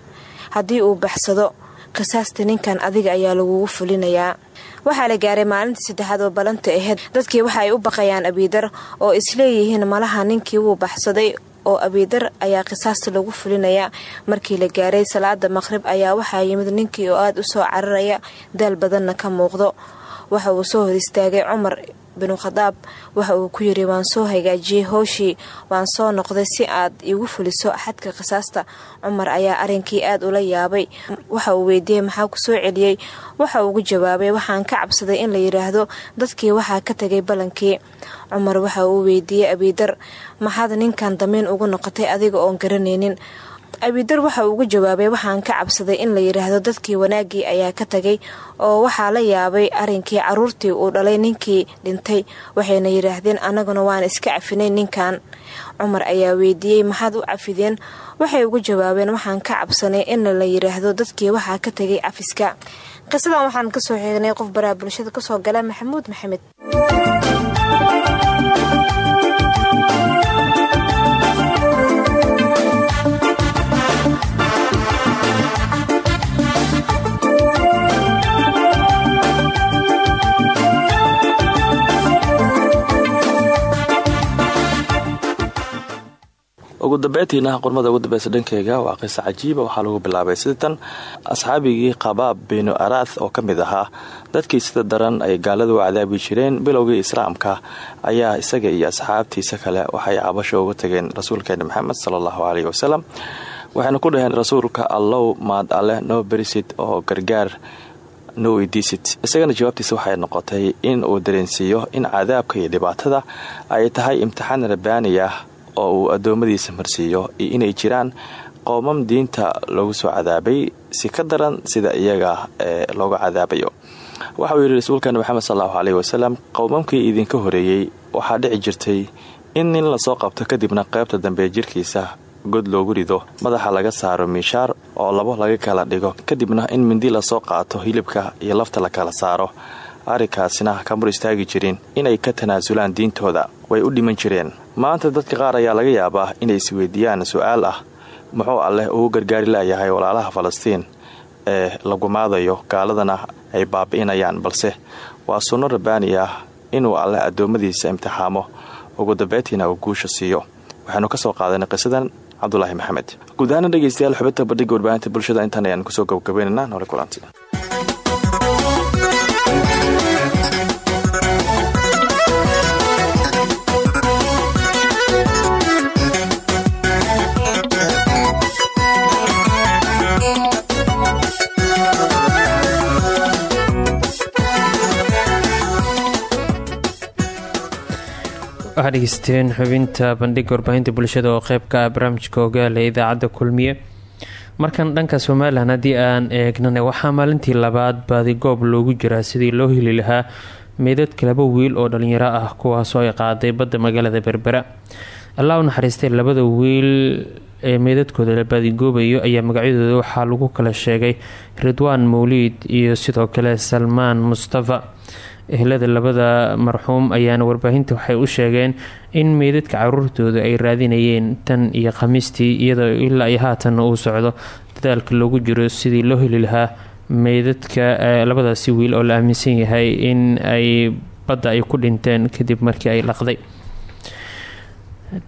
Haddii uu baxsado qisaasta ninkan adiga ayaa lagugu fulinayaa. Waxaa la gaaray maalintii saddexaad oo balanta ahayd. Dadkii waxa ay u baqayaan abiidar oo isleeyihiin malaha ninkii wuu baxsaday oo abiidar ayaa qisaasta lagu fulinayaa markii la gaaray salaada maqrib ayaa waxaa yimid ninkii oo aada u soo cararaya daal badanna ka muuqdo. Waxa uu soo hor istaagay cumar binu khadaab. Waxa uu ku yiri waan soo hagaajiyey howshii waan soo noqday si aad iigu fuliso xadka qisaasta. Cumar ayaa arinkii aad ula yaabay. Waxa uu weydiiyey maxaa ku soo celiyey? Waxa uugu jawaabay waxaan ka cabsaday in la yidhaahdo dadkii waxaa ka tagay ballankii. Cumar waxa uu weydiiyey abiidar maxaad ninkan damiin ugu noqotay adiga oon garanaynin abiidar waxa ugu jawaabay waxaan ka cabsaday in la yidhaahdo dadkii wanaaggii ayaa ka tagay oo waxaa la yaabay arinkii caruurtii uu dhalay ninkii dhintay waxayna yidhaahdeen annaguna waan iska cafinay ninkan cumar ayaa weydiiyey maxaad u cafideen? Waxay ugu jawaabeen waxaan ka cabsanay in la yidhaahdo dadkii waxaa ka tagay cafiska. Qisadan waxaan ka soo xeegnay qof baraha bulshada ka soo gala maxamuud maxamed ugu dambeyntiina qormada ugu dambeysa dhankeyga waa qiso cajiiba waxaa lagu bilaabay sidatan asxaabigii qabaab binu araath oo ka mid ahaa. Dadkii sida daran ay gaaladu u cadaabi jireen. Bilowgii islaamka ayaa isaga iyo asxaabtiisa kale waxay cabasho uga tageen rasuulkeena maxamed sala allahu caleyhi wasalam. Waxayna ku dhaheen rasuulka allow maad alleh noo berisid oo gargaar no weydiisid isagana jawaabtiisa waxay noqotay in uu dareensiiyo in cadaabka iyo dhibaatada ay tahay imtixaan rabbaani ah oo uu addoommadiisa marsiiyo iyo inay jiraan qoomam diinta lagu soo cadaabay si ka daran sida iyaga ee looga cadaabayo. Waxa uu yidhi rasuulkani maxamed salallahu caleyhi wasalam qowmamkii idinka horeeyey waxaa dhici jirtay in nin la soo qabto kadibna qaybta dambe jirkiisa god loogu rido madaxa laga saaro miishaar oo labo laga kala dhigo kadibna in mindi la soo qaato hilibka iyo lafta la kala saaro arrinkaasina kamar istaagi jirin inay ka tanaasulaan diintooda. Way u dhiman jireen. Maanta dadka qaar ayaa laga yaabaa inay isweydiiyaan su'aal ah. Muxuu alleh ugu gargaari layahay walaalaha falastiin ee lagumaadayo gaaladana ay baabi'inayaan balse waa sunno rabbaani ah inuu alleh addoommadiisa imtixaamo. Ugu dambeyntiina uu guusha siiyo. Waxaanu ka soo qaadanay qisadan cabdulaahi maxamed. Guud ahaana xubinta bandhiga warbaahinta bulshada intaan ayaan ku soo gabagabaynaynaa noole kulanti waxaa dhegeysteen xubinta bandhiga warbaahinta bulshada oo qeyb ka ah barnaamijka ogaala ee idaacadda kulmiye. Markan dhanka somalilan haddii aan eegnana waxaa maalintii labaad baadigoob loogu jiraa sidii loo heli lahaa meydadka laba wiil oo dhalinyaro ah kuwaasoo ay qaaday badda magaalada berbera. Allah u naxariistay labada wiil ee meydadkooda la baadigoobayo ayaa magacyadooda waxaa lagu kala sheegay ridwaan mawliid iyo sidoo kale salmaan mustafa ehlada labada marxuum ayaana warbaahinta waxay u sheegeen in meydadka caruurtooda ay raadinayeen tan iyo khamiistii iyadoo ilaa iyo haatanna uu socdo. Dadaalka loogu jiro sidii loo heli lahaa meydadka labadaasi wiil oo la aaminsan yahay in ay badda ay ku dhinteen kadib markii ay dhaqday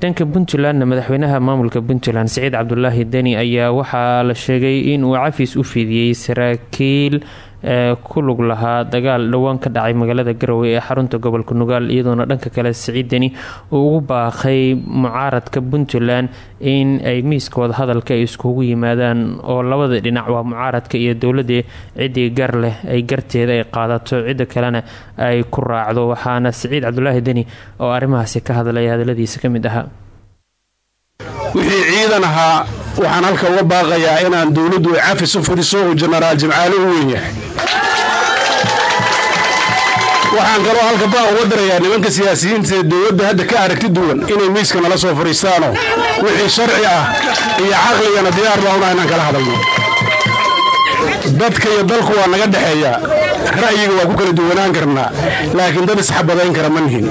dhanka puntlandna madaxweynaha maamulka puntland siciid cabdulaahi deni ayaa waxaa la sheegay inuu cafis u fidiyey saraakiil ee ku lug lahaa dagaal dhowaan ka dhacay magaalada garowe ee xarunta gobolka nugaal iyadoona dhanka kale siciid deni uu ugu baaqay mucaaradka puntland in ay miiska wadahadalka ay iskugu yimaadaan oo labada dhinac waa mucaaradka iyo dowladii ciddii gar leh ay garteeda ay qaadato. Cidda kalena ay ku raacdo waxaana siciid cabdulaahi deni oo arrimahaasi ka hadlaya hadaladiisa ka mid ahaa wixii ciidan ahaa waxaan halka uga baaqayaa inaan dowladdu ay cafis u uu jenaraal jimcaale u weyn yahay. Waxaan kaloo halka baaq uga darayaa nimanka siyaasiyiinta ee dowladda hadda ka aragti duwan inay miiska nala soo fadhiistaanoo wixii sharci ah iyo caqligana diyaar baa una inaan kala hadalno dadka iyo dalku waa naga dhexeeya ra'yiga waa ku kala duwanaan karnaa laakiin dad isxabadayn kara ma nihin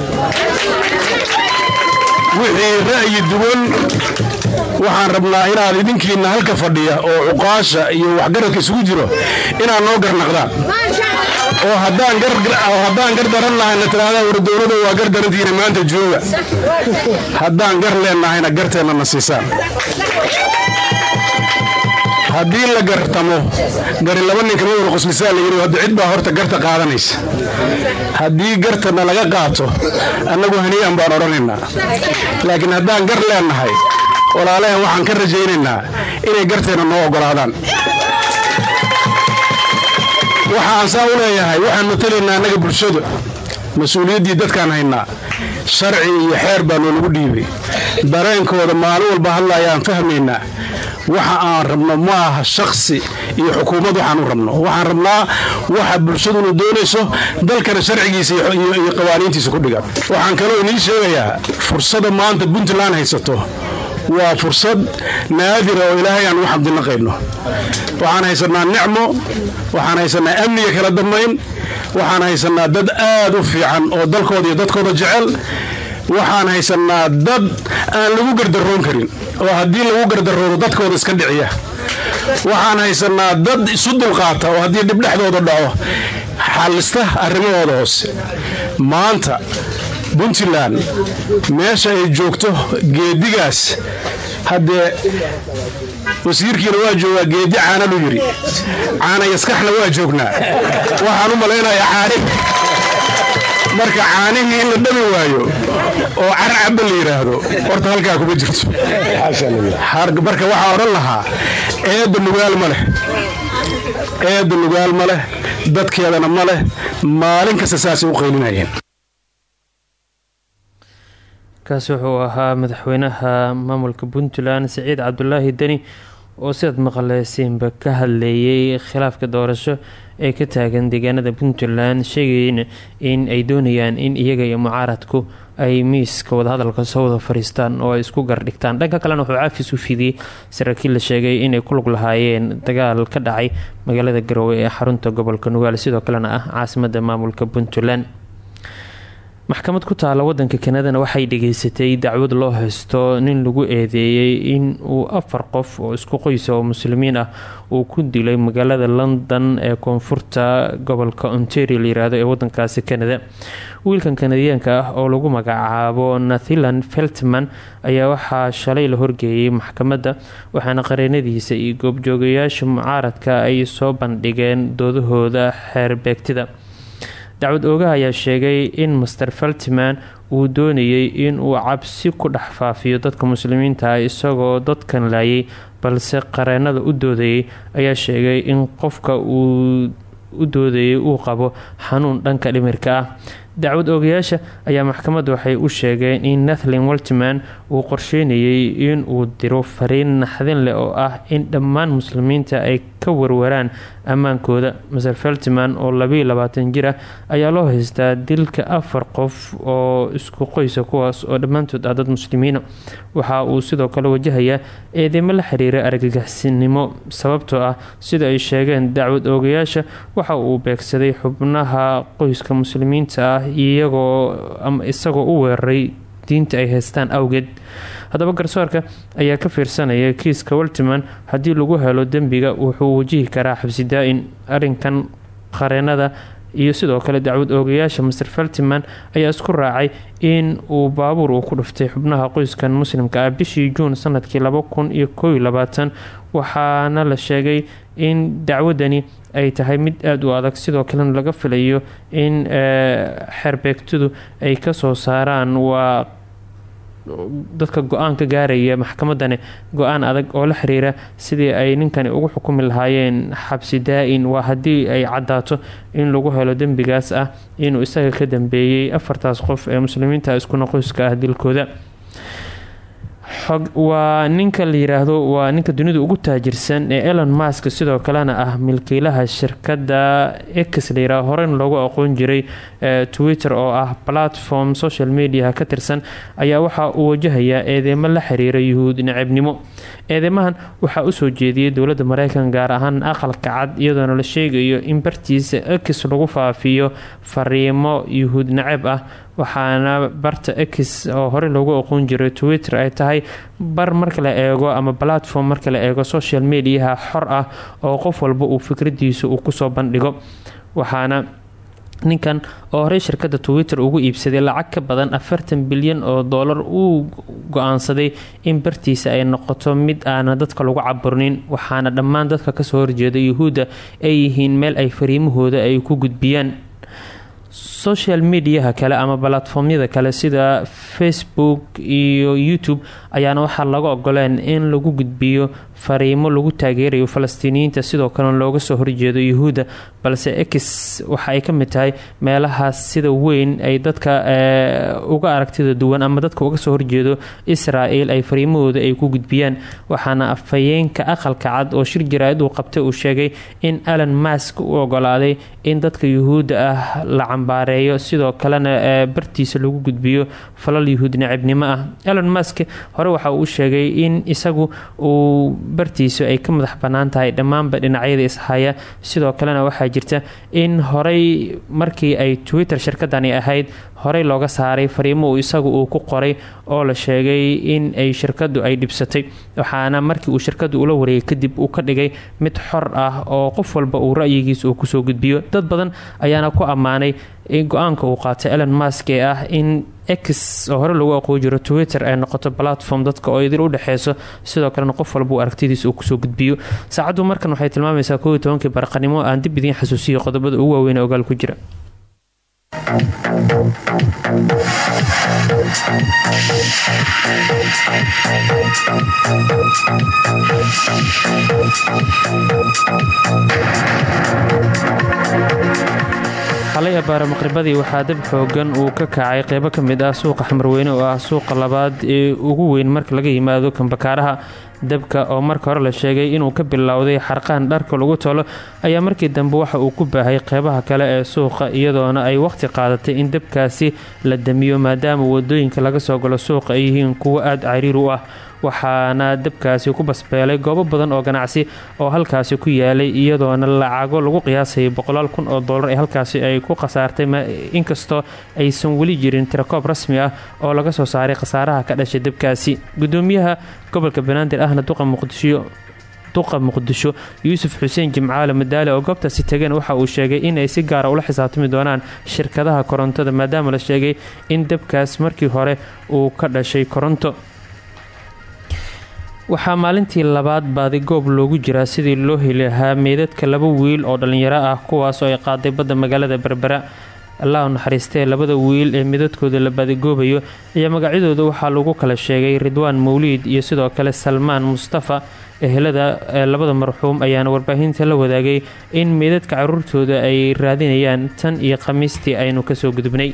wixii ra'yi duwan waxaan rabnaa inaad idinkiinna halka fadhiya oo cuqaasha iyo waxgaradka isugu jiro inaad noo garnaqdaan. Oo haddaan gar daran lahayna tiraahdaa war dowladda waa gar darantiina maanta jooga. Haddaan gar leennahayna garteenna na siisaan haddii la gartamo gari laba ninka ma wada qoslisaa la yidhi hadda cid baa horta garta qaadanaysa. Haddii gartana laga qaato annagu haniyan baan odhanaynaa. Laakiin haddaan gar leennahay walaalahan waxaan ka rajaynaynaa inay garteenna noo oggolaadaan waxaan saa u leeyahay waxaan matalaynaa annaga bulshada mas'uuliyaddii dadkaan haynaa. Sharci iyo xeer baa noolagu dhiibay. Dareenkooda maalin walba hadlaayaan fahmaynaa waxa aan rabno ma aha shaksi iyo xukuumad waxaan u rabno. Waxaan rabnaa waxa bulshaduna doonayso dalkana sharcigiisa iyo qawaaniintiisa ku dhigan waxaan kaloo inii sheegayaa fursada maanta puntland haysato. Waa fursad naadira oo ilaahay aan ugu xamdinaqayno waxaan haysanaa nicmo waxaan haysanaa amniga kala dambayn waxaan haysanaa dad aad u fiican oo dalkooda iyo dadkooda jecel waxaan haysanaa dad aan lagu gardaroon karin oo haddii lagu gardaroodo dadkooda iska dhiciya. Waxaan haysanaa dad isu dulqaata oo haddii dhibdhexdooda dhaco xallista arrimahooda hoose. Maanta puntland meesha ay joogto geedigaas haddee wasiirkiina waa joogaa geedi caana lu yidhi. Caana yaskaxna waa joognaa. Waxaan u malaynayaa caani marka caanihii in la dhami waayo oo carcabba la yidhaahdo horta halkaa kuma jirto. Marka waxaa odhan lahaa eedda nugaal ma leh. Eedda nugaal ma leh dadkeedana ma leh maalin kasta saasay u qaylinayeen kaasi wuxuu ahaa madaxweynaha maamulka puntland siciid cabdulaahi deni oo sidaad maqleysiinba ka hadleeyay khilaafka doorasho ee ka taagan deegaanada puntland sheegayna in ay doonayaan in iyaga iyo mucaaradku ay miiska wadahadalka soo wada fariistaan oo ay isku gardhigtaan. Dhanka kalena wuxuu caafis u fidiyey saraakiil la sheegay inay ku lug lahaayeen dagaal ka dhacay magaalada garowe ee xarunta gobolka nugaal sidoo kalena ah caasimada maamulka puntland maxkamad ku taala wadanka kanadana waxay dhageysatay dacwad loo haysto nin lagu eedeeyey in uu afar qof oo isku qoysa oo muslimiin ah uu ku dilay magaalada london ee koonfurta gobolka ontario layiraahdo ee wadankaasi kanada. Wiilkan kanadiyaanka ah oo lagu magacaabo nathilan feltman ayaa waxaa shalay la horgeeyay maxkamadda waxaana qareenadiisa iyo goobjoogayaasha mucaaradka ay soo bandhigeen doodahooda xeerbeegtida dacwad oogaha ayaa sheegay in master feltman uu doonayay in uu cabsi ku dhex faafiyo dadka muslimiinta ah isagoo dadkan laayay balse qareenada u doodayay ayaa sheegay in qofka uu u doodayay uu qabo xanuun dhanka dhimirka ah. Dacwad oogayaasha ayaa maxkamadda waxay u sheegeen in nathlin waltman uu qorsheynayay in uu diro fariin naxdin leh oo ah in dhammaan muslimiinta ay ka warwaraan ammaankooda. Maser feltman oo labayo labaatan jir ah ayaa loo haystaa dilka afar qof oo isku qoysa kuwaas oo dhammaantood ah dad muslimiina waxa uu sidoo kale wajahayaa eedeymo la xiriira argagixisnimo sababtoo ah sida ay sheegeen dacwad oogayaasha waxa uu beegsaday xubnaha qoyska muslimiinta ah iyagoo ama isagoo u weeraray diinta ay haystaan awgeed. Haddaba garsoorka ayaa ka fiirsanaya kiiska waltiman haddii lagu helo dembiga wuxuu wajihi karaa xabsi daa-in arrinkan qareenada iyo sidoo kale dacwad oogayaasha master feltiman ayaa isku raacay in uu baabuur uu ku dhuftay xubnaha qoyskan muslimka ah bishii juun sannadkii laba kun iyo kooiyo labaatan. Waxaana la sheegay in dacwadani ay tahay mid aada u adag sidoo kalena laga filayo in xeerbeegtadu ay ka soo saaraan. Waa dadka go'aanka gaaraya maxkamadani go'aan adag oo la xiriira sidii ay ninkani ugu xukumi lahaayeen xabsi daa-in waa haddii ay caddaato in lagu helo dembigaas ah inuu isaga ka dambeeyey afartaas qof ee muslimiinta iskuna qoyska ah dilkooda waa ninka la yiraahdo waa ninka dunida ugu taajirsan ee elon mask sidoo kalena ah milkiilaha shirkada x layiraah horena loogu aqoon jiray twitter oo ah platform social media ka tirsan ayaa waxa uu wajahayaa eedeymo la xiriira yuhuud nacabnimo eedeymahan waxaa u soo jeediyay dowladda mareykan gaar ahaan aqalka cad iyadoona la sheegayo in bartiisa x lagu faafiyo fariimo yuhuud nacab ah waxaana barta x oo horey loogu aqoon jiray twitter ay tahay bar marka la eego ama platform marka la eego social mediaha xor ah oo qof walba uu fikradiisa uu ku soo bandhigo. Waxaana ninkan oo horey shirkada twitter ugu iibsaday lacag ka badan afartan bilyan oo doolar uu go'aansaday in bartiisa ay noqoto mid aana dadka lagu caburnin waxaana dhammaan dadka ka soo horjeeda yuhuudda ay yihiin meel ay fariimahooda ay ku gudbiyaan. Social mediaha kale ama balatformyada kale sida facebook iyo youtube ayaana waxaa laga ogoleen in lagu gudbiyo fariimo lagu taageerayo falastiiniyiinta sidoo kalena looga soo horjeedo yuhuudda. Balse x waxa ay ka mid tahay meelahaas sida weyn ay dadka uga aragtida duwan ama dadka uga soo horjeedo israel ay fariimahooda ay ku gudbiyaan. Waxaana afhayeenka aqalka cad oo shir jaraa'id uu qabtay uu sheegay in alan mask u ogolaaday in dadka yuhuudda ah la cambaareeyo sidoo kalena bartiisa lagu gudbiyo falal yuhuud nacibnimo ah. Elon mask hore waxa uu sheegay in isagu uu bartiisu ay ka madax bannaan tahay dhammaanba dhinacyada ishaya sidoo kalena waxaa jirta in horey markii ay twitter shirkadani ahayd horey looga saaray fariimo uu isagu uu ku qoray oo la sheegay in ay shirkadu ay dhibsatay. Waxaana markii uu shirkadu ula wareegay kadib uu ka dhigay mid xor ah oo qof walba uu ra'yigiisa uu ku soo gudbiyo. Dad badan ayaana ku ammaanay go'aanka uu qaatay elon mask ee ah in x oo hore lagu aqoon jiro twitter ay noqoto platform dadka oo idil u dhexeyso sidoo kalena qof walba uu aragtidiisa uu ku soo gudbiyo. Saacaddu markan waxay tilmaamaysaa kooiy tobankii barqanimo aan dib idiin xasuusiyo qodobada ugu waaweyn ogaal ku jira xalay abaara maqribadii waxaa dab xoogan uu ka kacay qeybo ka mid ah suuqa xamarweyne oo ah suuqa labaad ee ugu weyn marka laga yimaado kambakaaraha. Dabka oo marka hore la sheegay inuu ka bilowday xarqaan dharka lagu tolo ayaa markii dambe waxa uu ku baahay qeybaha kale ee suuqa iyadoona ay waqti qaadatay in dabkaasi la damiyo maadaama waddooyinka laga soo galo suuqa ay yihiin kuwo aada cariir u ah waxaana dabkaasi ku basbeelay goobo badan oo ganacsi oo halkaasi ku yaalay iyadoona lacago lagu qiyaasayay boqolaal kun oo doolar ee halkaasi ay ku khasaartay inkastoo aysan weli jirin tirakoob rasmi ah oo laga soo saaray khasaaraha ka dhashay dabkaasi. Gudoomiyaha gobolka banaadir ahna duqa muqdisho duqa muqdisho yuusuf xuseen jimcaale madaale oo goobtaasi tageen waxa uu sheegay in ay si gaara ula xisaabtami doonaan shirkadaha korontada maadaama la sheegay in dabkaas markii hore uu ka dhashay koronto waxaa maalintii labaad baadi goob loogu jiraa sidii loo heli lahaa meydadka laba wiil oo dhallinyaro ah kuwaas oo ay qaaday badda magaalada berbera. Allah u naxariistee labada wiil ee midadkooda la badigoobayo ayaa magacyadooda waxaa lagu kala sheegay ridwaan mawliid iyo sidoo kale salmaan mustafa ehelada labada marxuum ayaana warbaahinta la wadaagay in meydadka caruurtooda ay raadinayaan tan iyo khamiistii aynu ka soo gudubnay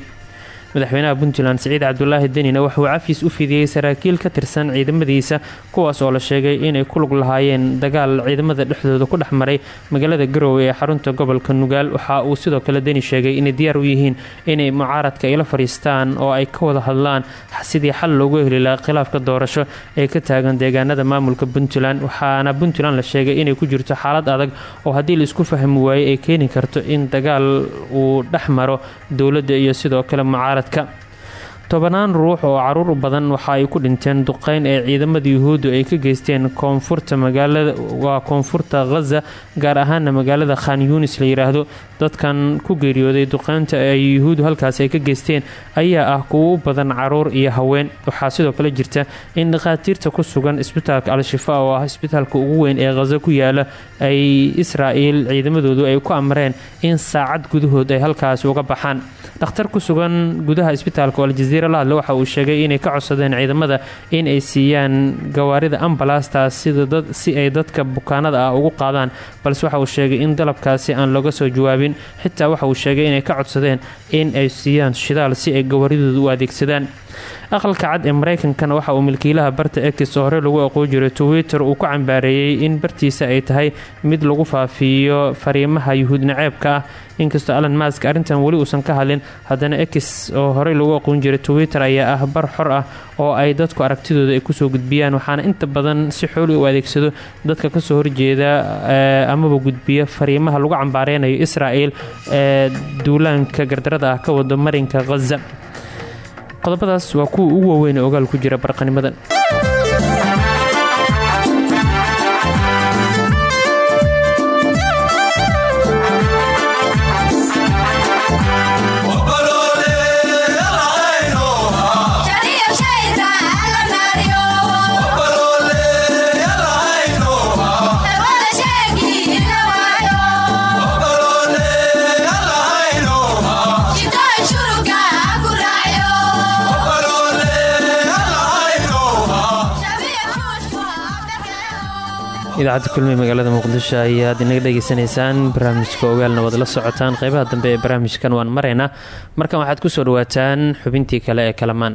madaxweynaha puntland siciid cabdulaahi denina waxauu cafiis u fidiyey saraakiil ka tirsan ciidamadiisa kuwaas oo la sheegay inay ku lug lahaayeen dagaal ciidamada dhexdooda ku dhex magaalada garowe ee xarunta gobolka nugaal. Waxa uu sidoo kale deni sheegay inay diyaar u yihiin inay mucaaradka ay la fadhiistaan oo ay ka wada hadlaan sidii xal loogu heli lahaa khilaafka doorasho ee ka taagan deegaanada maamulka puntland. Waxaana puntland la sheegay inay ku jirto xaalad adag oo haddii la isku fahmi waayo ay keeni karto in dagaal uu dhex maro dowladda iyo sidoo kale mucaarad sanadka tobanaan ruux oo carruur badan waxa ay ku dhinteen duqeyn ee ciidamada yuhuuddu ay ka geysteen koonfurta magaalada waa koonfurta khaza gaar ahaana magaalada khan yunis la yiraahdo. Dadkan ku geeriyooday duqeynta ay yuhuuddu halkaasi ay ka geysteen ayaa ah kuwo u badan carruur iyo haween. Waxaa sidoo kale jirta in dhakhaatiirta ku sugan isbitaalka al-shifaa oo ah isbitaalka ugu weyn ee khaza ku yaalla ay israa'iil ciidamadoodu ay ku amreen in saacad gudahood ay halkaasi uga baxaan. Dhakhtar ku sugan gudaha isbitaalka oo aljaziira la hadle waxa uu sheegay inay ka codsadeen ciidamada in ay siiyaan gawaarida ambalastaas si ay dadka bukaanada ah ugu qaadaan balse waxa uu sheegay in dalabkaasi aan looga soo jawaabin. Xitaa waxa uu sheegay inay ka codsadeen in ay siiyaan shidaal si ay gawaaridooda u adeegsadaan aqalka cad ee mareykankana waxa uu milkiilaha barta ex oo hore lagu aqoon jiray twitter uu ku cambaareeyey in bartiisa ay tahay mid lagu faafiiyo fariimaha yuhuud naceebka. Ah inkastoo alan mask arrintan weli uusan ka hadlin haddana ex oo horey lagu aqoon jiray twitter ayaa ah bar xor ah oo ay dadku aragtidooda ay ku soo gudbiyaan waxaana inta badan si xooli u adeegsado dadka ka soo horjeeda amaba gudbiya fariimaha lagu cambaareynayo israa'el ee duulaanka gardarada ah ka wado marinka khaza qodobadaas waa kuwa ugu waaweyn ee ogaal ku jira barqanimadan idaacadda kulmiye magaalada muqdisho ayaad inaga dhegeysanaysaan barnaamijka ogaalna waad la socotaan. Qeybaha dambe ee barnaamijkan waan maraynaa markan waxaad ku soo dhawaataan xubintii kale ee kalamaan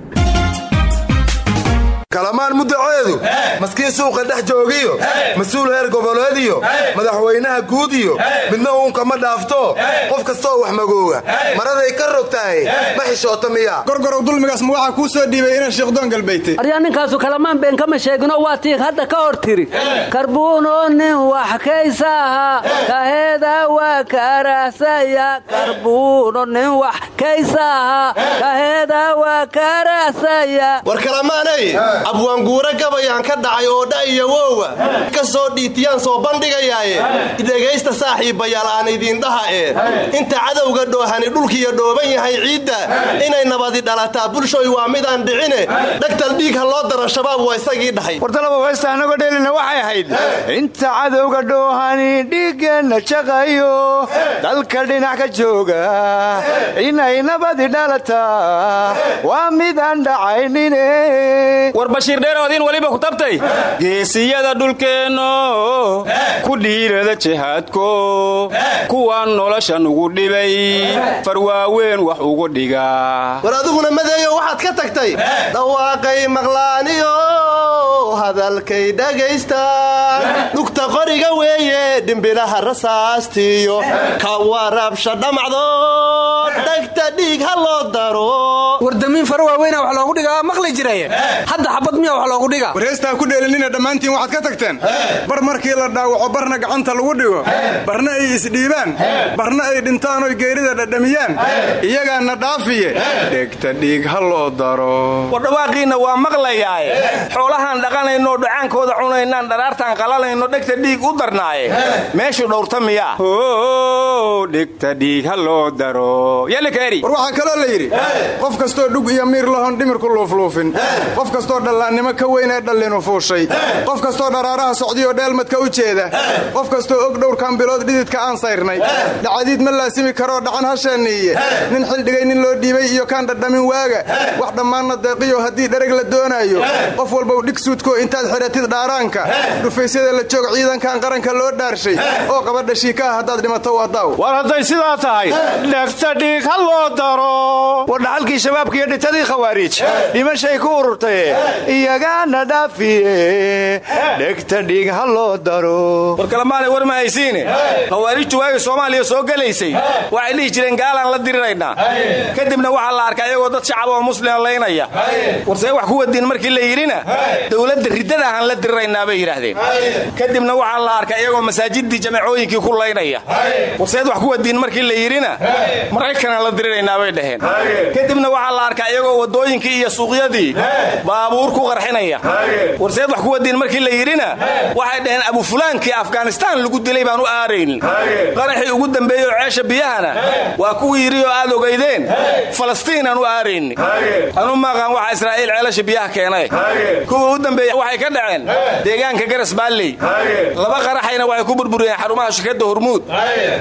kalamaan muddaceedu maskiin suuqa dhex joogiyo mas'uul heer goboleediyo madaxweynaha guudiyo midna uunka ma dhaafto qof kastoo wax magooga. Maraday ka rogtahay ma xishoota miya. Gorgorow dulmigaas ma waxaa kuu soo dhiibay inaan sheekdoon galbaytay aryaa ninkaasu kalamaan been kama sheegino waa tiig hadda ka hor tiri. Karbuuno nin wax kaysaaha kaheeda waa karahsaya karbuuno nin wax kaysaaha kaheeda waa karahsaya war kalamaanay abwaan abwaanguura gabayaan ka dhacay oo dha iyo wowa ka soo dhiitiyaan soo bandhigayaaye. Dhegaysta saaxiibbayaal aan idiindhaha ee inta cadowga dhoohani dhulkiiyo dhooban yahay ciidda. Inay nabadi dhalataa bulshoy waa midaan dhicine. Dhagtal dhiig ha loo daro shabaab waa isagii dhahay. Wartalaba weysta anagoo dheelina waxay ahayd. Inta cadowga dhoohani dhiiggeenna jaqayo dalka dhinac ka jooga. Inay nabadi dhalataa waa midaan dhacaynine war bashiir dheeroodiin weliba ku tabtay? Geesiyada dhulkeenno ku dhiirada jihaadko kuwaan nolosha nugu dhibay farwaaweyn wax ugu dhiga. War adiguna madeeyo waxaad ka tagtay dhawaaqay maqlaaniyo hadalkay dhagaystaan dhugta qoriga weeye dhimbilaha rasaastiyo ka warabsha dhamacdo. Dhagta dhiig ha loo daro. Wardamiin faro waaweyna wax loogu dhigaa maqli jiray hadda xabad miya wax loogu dhiga. Warheestaa ku dheelinina dhammaantiin waxaad ka tagteen. Bar markii la dhaawaco barna gacanta lagu dhigo. Barna ay isdhiibaan barna ay dhintaan oy geerida dhadhamiyaan. Iyagaana dhaafiye. Dhegta dhiig ha loo daro. Wardhawaaqiinna waa maqlayaaye xoolahaan dhaqanaynoo dhacaankooda cunaynaan dharaartaan qalanayno dhegta dhiig u darnaaye. Meeshu dhowrta miyaa dhegta dhiig ha loo daro. War waxaa kaloo la yidhi. Qof kastoo dhug iyo miir lahon dhimirku luufluufin. Qof kastoo dhallaannimo ka weyn ee dhallinu fuushay. Qof kastoo dharaaraha socdiyoo dheelmadka u jeeda. Qof kastoo og dhowrkan bilood dhididka aan sayrnay. Dhacadiid ma laasimi karoo dhacan hasheeniiye nin xildhigay nin loo dhiibay iyo kaan dhadhamin waaga. Wax dhammaanna deeqiyo haddii dhereg la doonaayo. Qof walbow dhig suudko intaad xidhatid dhaaraanka. Dhufaysyada la joog ciidankan qaranka loo dhaarshay. Oo qaba dhashiikaha haddaad dhimato waa daaw. War hadday sidaa tahay dhegta dhiig ha loo daro. War dhaxalkii shabaabka iyo dhintadii khawaariij dhimashay ku ururtay iyagaana dhaafiye dhegta dhiig ha loo daro. War kalamaanay war ma haysiine? Khawaarijtu waagii soomaaliya soo gelaysay waxay dhihi jireen gaalaan la diriraynaa. Kadibna waxaa la arkay iyagoo dad shacab oo muslima laynaya. Warsee wax ku wadiin markii la yidhina? Dowladda riddada ahaan la diriraynaa bay yidhaahdeen. Kadibna waxaa la arkay iyagoo masaajidii jamacooyinkii ku laynaya. Warseed wax ku wadiin markii la yidhina? Maraykanaan la diriraynaa bay dhaheen. Kadibna waxaa la arkaa iyagoo wadooyinkii iyo suuqyadii. Baabuur ku qarxinaya. Warseed wax ku wadiin markii la yidhina waxay dhaheen abufulaankii afghanistaan lagu dilay baan u aaraynin qaraxii ugu dambeeyey oo ceesha biyahana waa kuwii yidhi oo aad ogaydeen falastiin aan u aarayni anu maaqaan waxa israa'iil ceelasha biyaha keenay. Kuwa u dambeeya waxay ka dhaceen deegaanka garas baalley laba qaraxayna waxay ku burburiyeen xarumaha shirkadda hormuud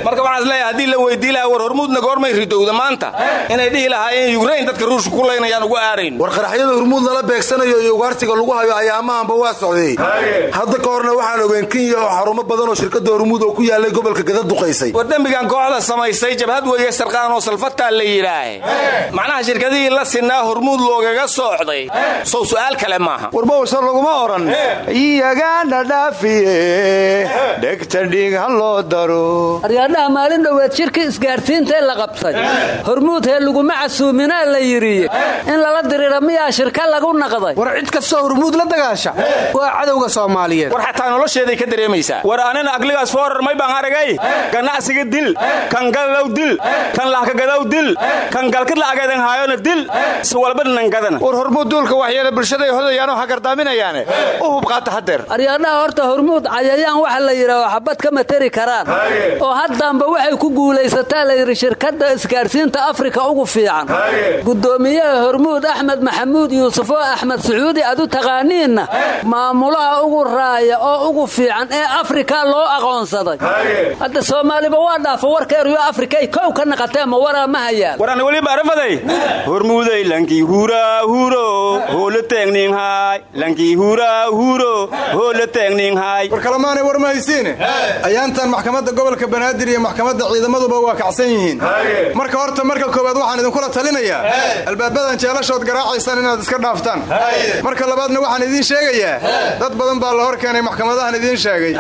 marka waxaan is leeyahay haddii la weydii lahaa war hormuudna goormay ridowda maanta. Inay dhihi lahaayeen yukrain dadka ruushka ku laynayaan ugu aarayn. War qaraxyada hormuud lala beegsanayo iyo ugaarsiga lagu hayo ayaamahanba waa socday. Hadda ka horna waxaan ogeen kenya oo xarumo badan oo shirkadda hormuud oo ku yaalay gobolka gada duqaysay. War dembigan kooxda samaysay jabhad weeye sarqaan oo salfataa la yidhaahe macnaha shirkadihii la sinaa hormuud loogaga soocday sow su'aal kale maaha. Warbawsa laguma odhan iyagaana dhaafiye. Dhegta dhiig ha loo daro. Aryaadhaha maalin dhoweed shirkii isgaarsiintae la qabtay. Hormuud hee laguma casuuminaa la yidhi. In lala dirira miyaa shirka lagu naqday war cid kastoo hormuud la dagaasha waa cadowga soomaaliyeed. War xataa nolosheeday ka dareemaysaa. War anina agligaas foorar may baan aragay? Ganacsiga dil. Kan gallow dil. Kan lahkagadaw dil. Kan galkid la'ageedan haayona dil. Iswalbadnangadana war hormuud duulka waxyeela bulshaday hodayaanoo hagardaaminayaane u hubqaata hadeer aryaadhaha horta hormuud cayayaan waxa la yidhaao xabad kama teri karaan. Oo haddaanba waxay ku guulaysataa la yidhi shirkadda isgaarsiinta afrika ugu fiican. Gudoomiyaha hormuud axmed maxamuud yuusufo axmed sacuudi aad u taqaaniinna maamulaha ugu raaya oo ugu fiican ee afrika loo aqoonsaday. Hadda soomaaliba waa dhaafo warkeeryo afrikay kow ka naqatee ma waraa ma hayaan. Warani weliba arafaday. Hormuuday lankii huraa huro hoola teegninhaay lankii huraa huro hoola teegninhaay war kalamaanay war ma haysiine? Ayaantan maxkamadda gobolka banaadir iyo maxkamadda ciidamaduba waa kacsan yihiin. Marka horta marka koowaad waxaan idinkula talinayaa. Albaabadan jeelashood garaacaysaan inaad iska dhaaftaan marka labaadna waxaan idiin sheegayaa dad badan baa la hor keenay maxkamadahan idiin sheegay.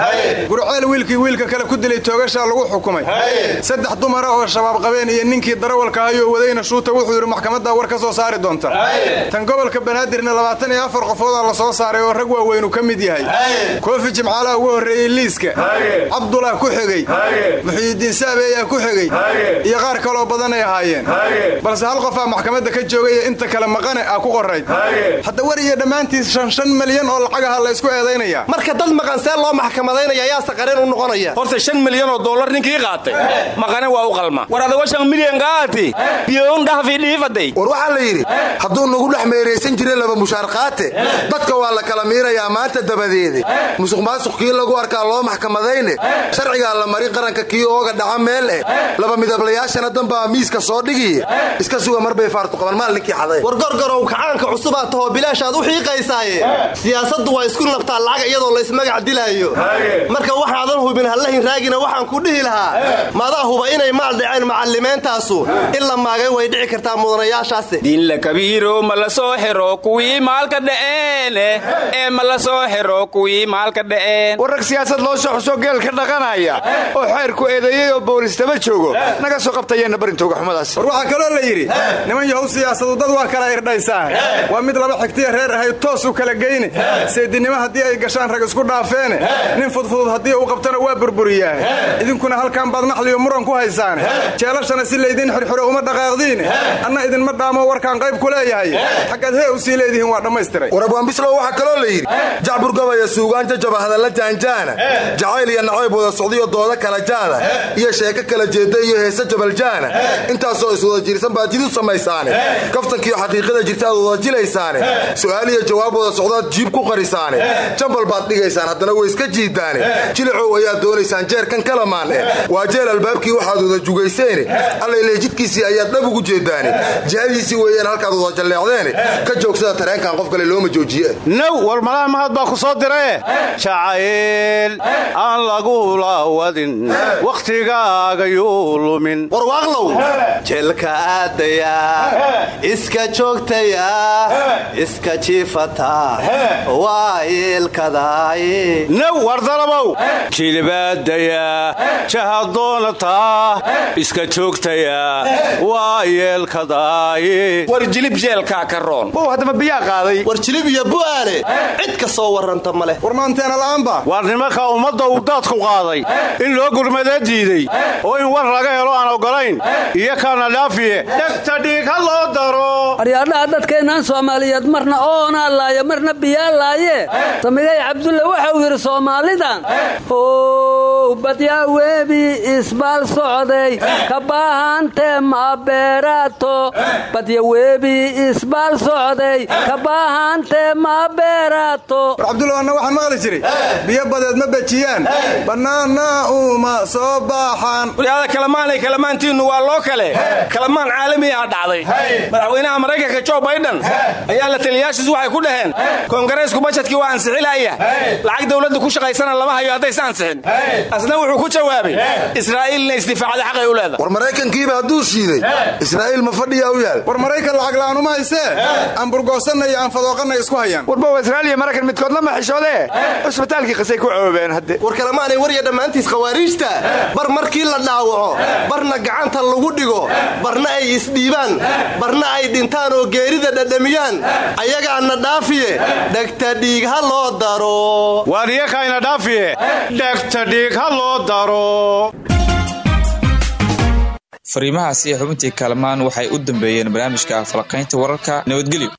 Gurceel wiilkii wiilka kale ku dilay toogashaa lagu xukumay. Saddex dumara oo shabaab qabeen iyo ninkii darawalka hayoo wadayna shuuta wuxuu yidhi maxkamaddaa war ka soo saari doonta. Tan gobolka banaadirna labaatan iyo afar qofoodaa la soo saaray oo rag waaweynu ka mid yahay. Koofi jimcaalaha ugu horreeyey liiska. Cabdulah ku xigay. Muxiyidiin saabe ayaa ku xigay. Iyo qaar kaloo badanay ahaayeen. Balse hal qofaa maxkamad maxkamadda ka joogay ee inta kale maqane aa ku qorayd hadda war iyo dhammaantiis shan shan milyan oo lacagaha la ysku eedaynaya. Marka dad maqan see loo maxkamadaynaya ayaase qareen u noqonaya. Horta shan milyan oo dollar ninkii qaatay. Maqane waa u qalma. War adago shan milyan qaati. Biyoon dhahafi dhiifaday war waxaa la yidhi hadduu nagu dhex meeraysan jiray laba mushaar qaate dadka waa la kala miirayaa maanta dabadeede musuq maasuq kii lagu arkaa loo maxkamadayne sharcigaa la marin qaranka kii ooga dhaca meel eh laba midablayaashana danbaa miiska soo dhigiye iska suga mar bay faartu qaban maalinkii xaday. War gorgorow kacaanka cusubaa tahoo bilaashaad u xiiqaysaaye? Siyaasaddu waa isku nabtaa lacag iyadoo laysmagac dilaayo marka waxaadan hubin hallahin raagina waxaan ku dhihi lahaa. Maadaa huba inay maal dhaceen macallimeentaasu. In la maagay way dhici kartaa mudanayaashaase diinla kabiiro ma la soo xiro kuwii maalka dha'eene ee. Ma la soo xiro kuwii maalka dha'een warrag siyaasad loo soo xuso geel ka dhaqanaya oo xeerku eedeeyey oo boolistama joogo. Naga soo qabtayeenna barintooga xumadaas. War waxaa kaloo la yidhi niman yahow siyaasadu dad waa kala irdhaysaa waa mid laba xigtiya reer ahay toos u kala geyne seedinimo haddii ay gashaan rag isku dhaafeene nin fudfudud haddii uu qabtana waa burburiyaa idinkuna halkan baad naxliyo muran ku haysaane jeelashana si laydin xirxiro uma dhaqaaqdiine anna idinma dhaamo warkaan qayb ku leeyahay. Xaggaad hee u sii leedihiin waa dhammaystiray. War abwaanbislow waxaa kaloo la yidhi jacbur gabaya suugaan jajaba hadalla jaanjaana. Jacayl iyo nacayb wada socdiyo dooda kala jaada. Iyo sheeko kala jeeda iyo heese jabaljaana intaasoo iswada jirsan baad jid u samaysaane. Kaftankiiyo xaqiiqada jirta aad wada jilaysaane su'aal iyo jawaab wada socdaad jiib ku qarisaane jambal baad dhigaysaan haddana way iska jiidaane jilicow ayaad doonaysaan jeerkan kalamaan eh waa jeel albaabkii waxaad wada jugayseene allayle jidkiisii ayaad dhab ugu jeedaane jihadiisii weeyaan halkaad wada jalleecdeene ka joogsada tareenkan qof kale looma joojiye naw war malaha mahad baa ku soo dirae jacayl aan lagula wadin wakhtigaaga yuu lumin warwaaqlow jeelka aadaya iska joogtaya iska jiifata waa yeelkadaay naw war dalabow jilibaadaya jahadoonataa iska joogtaya waa yeelkadaay war jilib jeelkaa ka roon bow haddama biyaa qaaday war jilib iyo bu'aale cid ka soo warranta ma leh war maanteena la'aanba war nimanka ummadda uu daadku qaaday in loo gurmadee diiday oo in war laga helo aan ogolayn iyo kaana dhaafiye dhegta dhiig ha loo daro aryaadhaha dadkeennaan soomaaliyeed marna oonaa laaya marna biyaa laaye. Samigay cabdulle waxa uu yidhi soomaalidan ow badyaa webi isbaal socday ka baahantee maabeeraato badya webi isbaal socday ka baahantee maabeeraato war cabdulla anna waxaan maqli jiray. Biyo badeed ma bejiyaan. Bannaanna uma soo baaxaan. Waryaada kalamaanay kalamaantiinnu waa loo kale. Kalamaan caalami ah dhacday. Madaxweynaha maraykanka jo baydhan ayaa la taliyaashiis waxay ku dhaheen koongareesku bajadkii waa ansixilaya lacag dawladda ku shaqaysana lama hayo haddaysa ansixin asna wuxuu ku jawaabay israa'iilna isdifaacda xaqay u leedahay. War maraykankiiba hadduu shiiday israa'iil ma fadhiyaa u yaal. War maraykan lacag la'aanuma haysee aan burgoosanna iyo aan fadooqanna isku hayaan. Warbow israa'iil iyo maraykan midkoodna ma xishoodee. Cusbitaalkii qasay ku coobeen hadde. War kalemaanay warya dhammaantiis khawaariijta. Bar markii la dhaawaco barna gacanta lagu dhigo barna ay isdhiibaan barna ay dhintaan oo geerida dhadhamiyaan ayagaana dhaafiye? Dhegta dhiig ha loo daro. Waariyakayna dhaafiye? Dhegta dhiig ha loo daro. Fariimahaasi ee xubintii kaalmaan waxay u dambeeyeen barnaamijka falaqaynta wararka nabadgelyo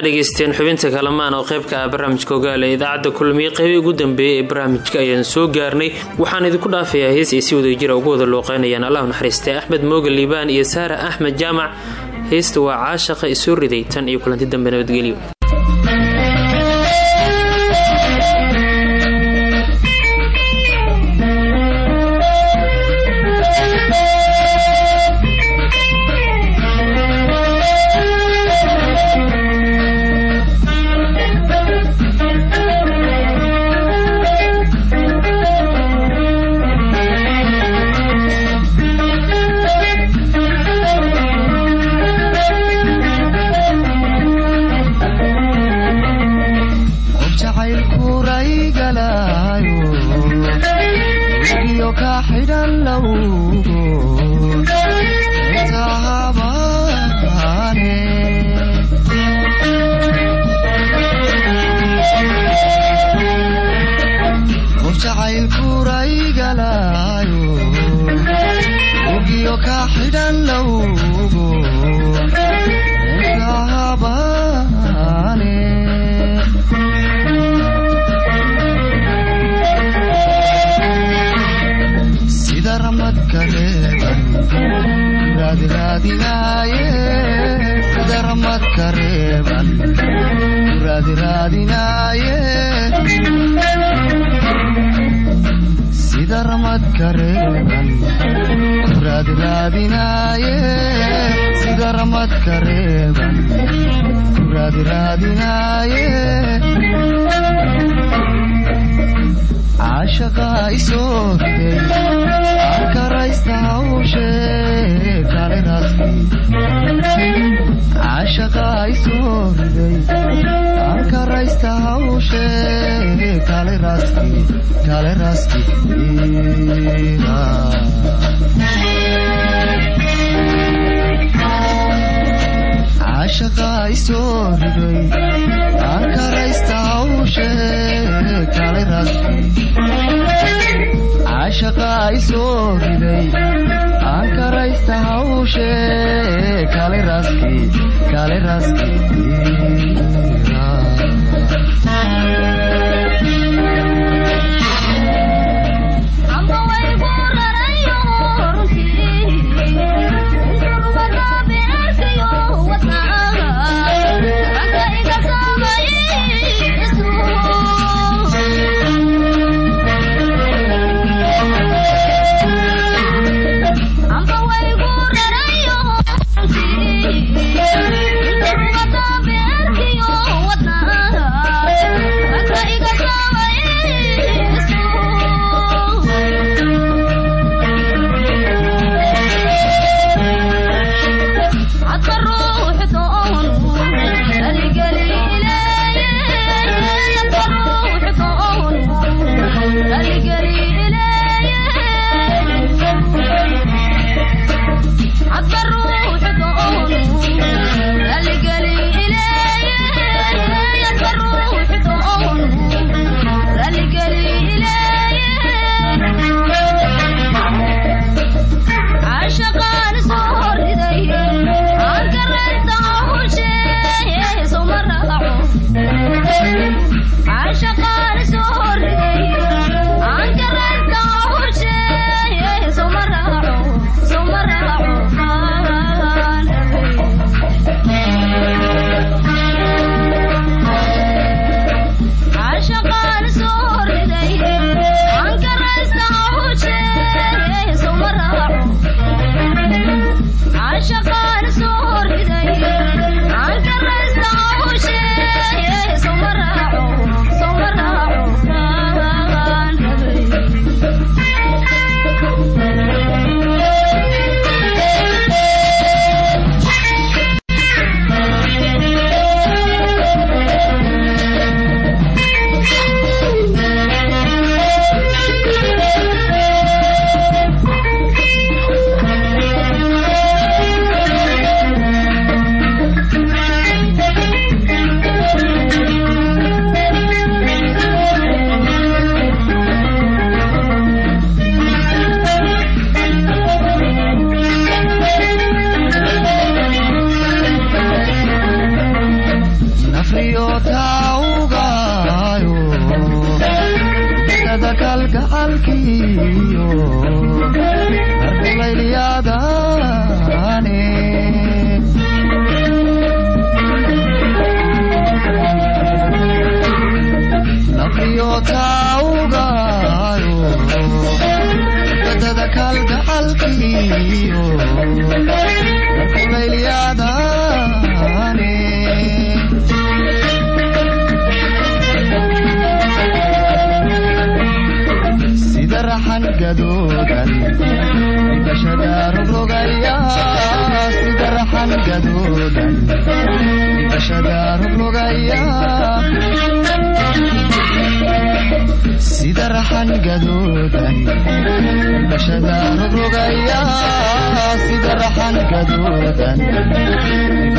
waxaa dhegaysteen xubinta kalamaan oo qaybka ah barnaamijka ogaale idaacadda kulmiye qaybii ugu dambeeyey ee barnaamijka ayaan soo gaarnay. Waxaan idinku dhaafayaa hees ay si wadajira ugu wada looqeynayaan allahu naxariistay axmed mooga liibaan iyo saara axmed jaamac. Heesta waa caashaqa isoo riday tan iyo kulanti dambe nabadgelyo raadiraadinaaye sida ramadka reeban raadiraadinaaye caashaqa isoo riday arkaraysta hawshe kale raski caashaqa isoo riday arkaraysta hawshe kale raski kale raski caashaqa isoo riday arkaraysta hawshe kale raski caashaqa isoo riday ankaraysta hawshe kale raski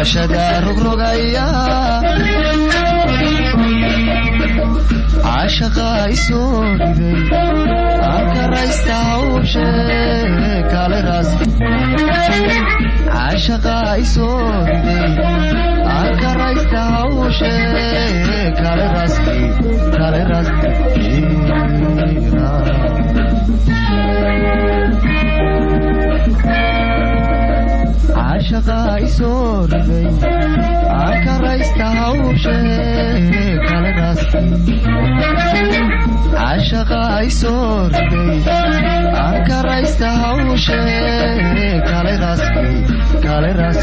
bashada rogrogaya caashaqa isoo riday akaraysta hawshe caashaqa isoo riday akaraysta hawshe kale raski kale raski soo riday aan karaysta hawshee kaladaas cashaqa ay soo riday aan karaysta hawshee kaladaas kaleraas